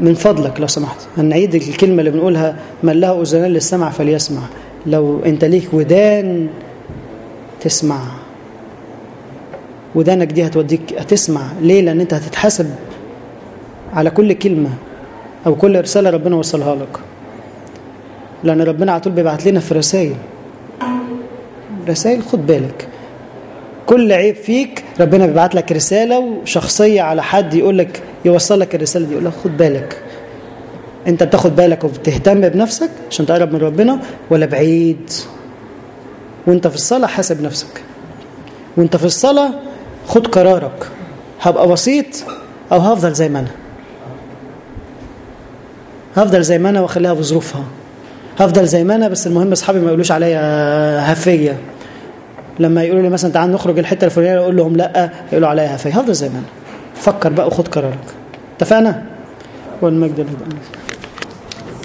من فضلك لو سمحت. هنعيد الكلمة اللي بنقولها من له أذنان للسمع فليسمع. لو أنت ليك ودان تسمع. ودانك دي هتوديك هتسمع. ليه؟ لأن أنت هتتحاسب على كل كلمة أو كل رسالة ربنا وصلها لك. لأن ربنا على طول بيبعت لنا في رسائل. رسائل خد بالك. كل عيب فيك ربنا بيبعت لك رسالة وشخصية على حد يقول لك يوصل لك الرسالة دي يقول لك خد بالك. انت بتاخد بالك وبتهتم بنفسك عشان تقرب من ربنا ولا بعيد؟ وانت في الصلاة حاسب نفسك. وانت في الصلاة خد قرارك. هبقى بسيط أو هفضل زي ما أنا. هفضل زي ما أنا وأخليها بظروفها. هفضل زي ما أنا بس المهم أصحابي ما يقولوش عليا هفية. لما يقولوا لي مثلا تعال نخرج الحتة الفلانية أقول لهم لأ يقولوا عليا هفيه هفضل زي ما أنا. فكر بقى وخد قرارك. اتفقنا؟ والمجد لله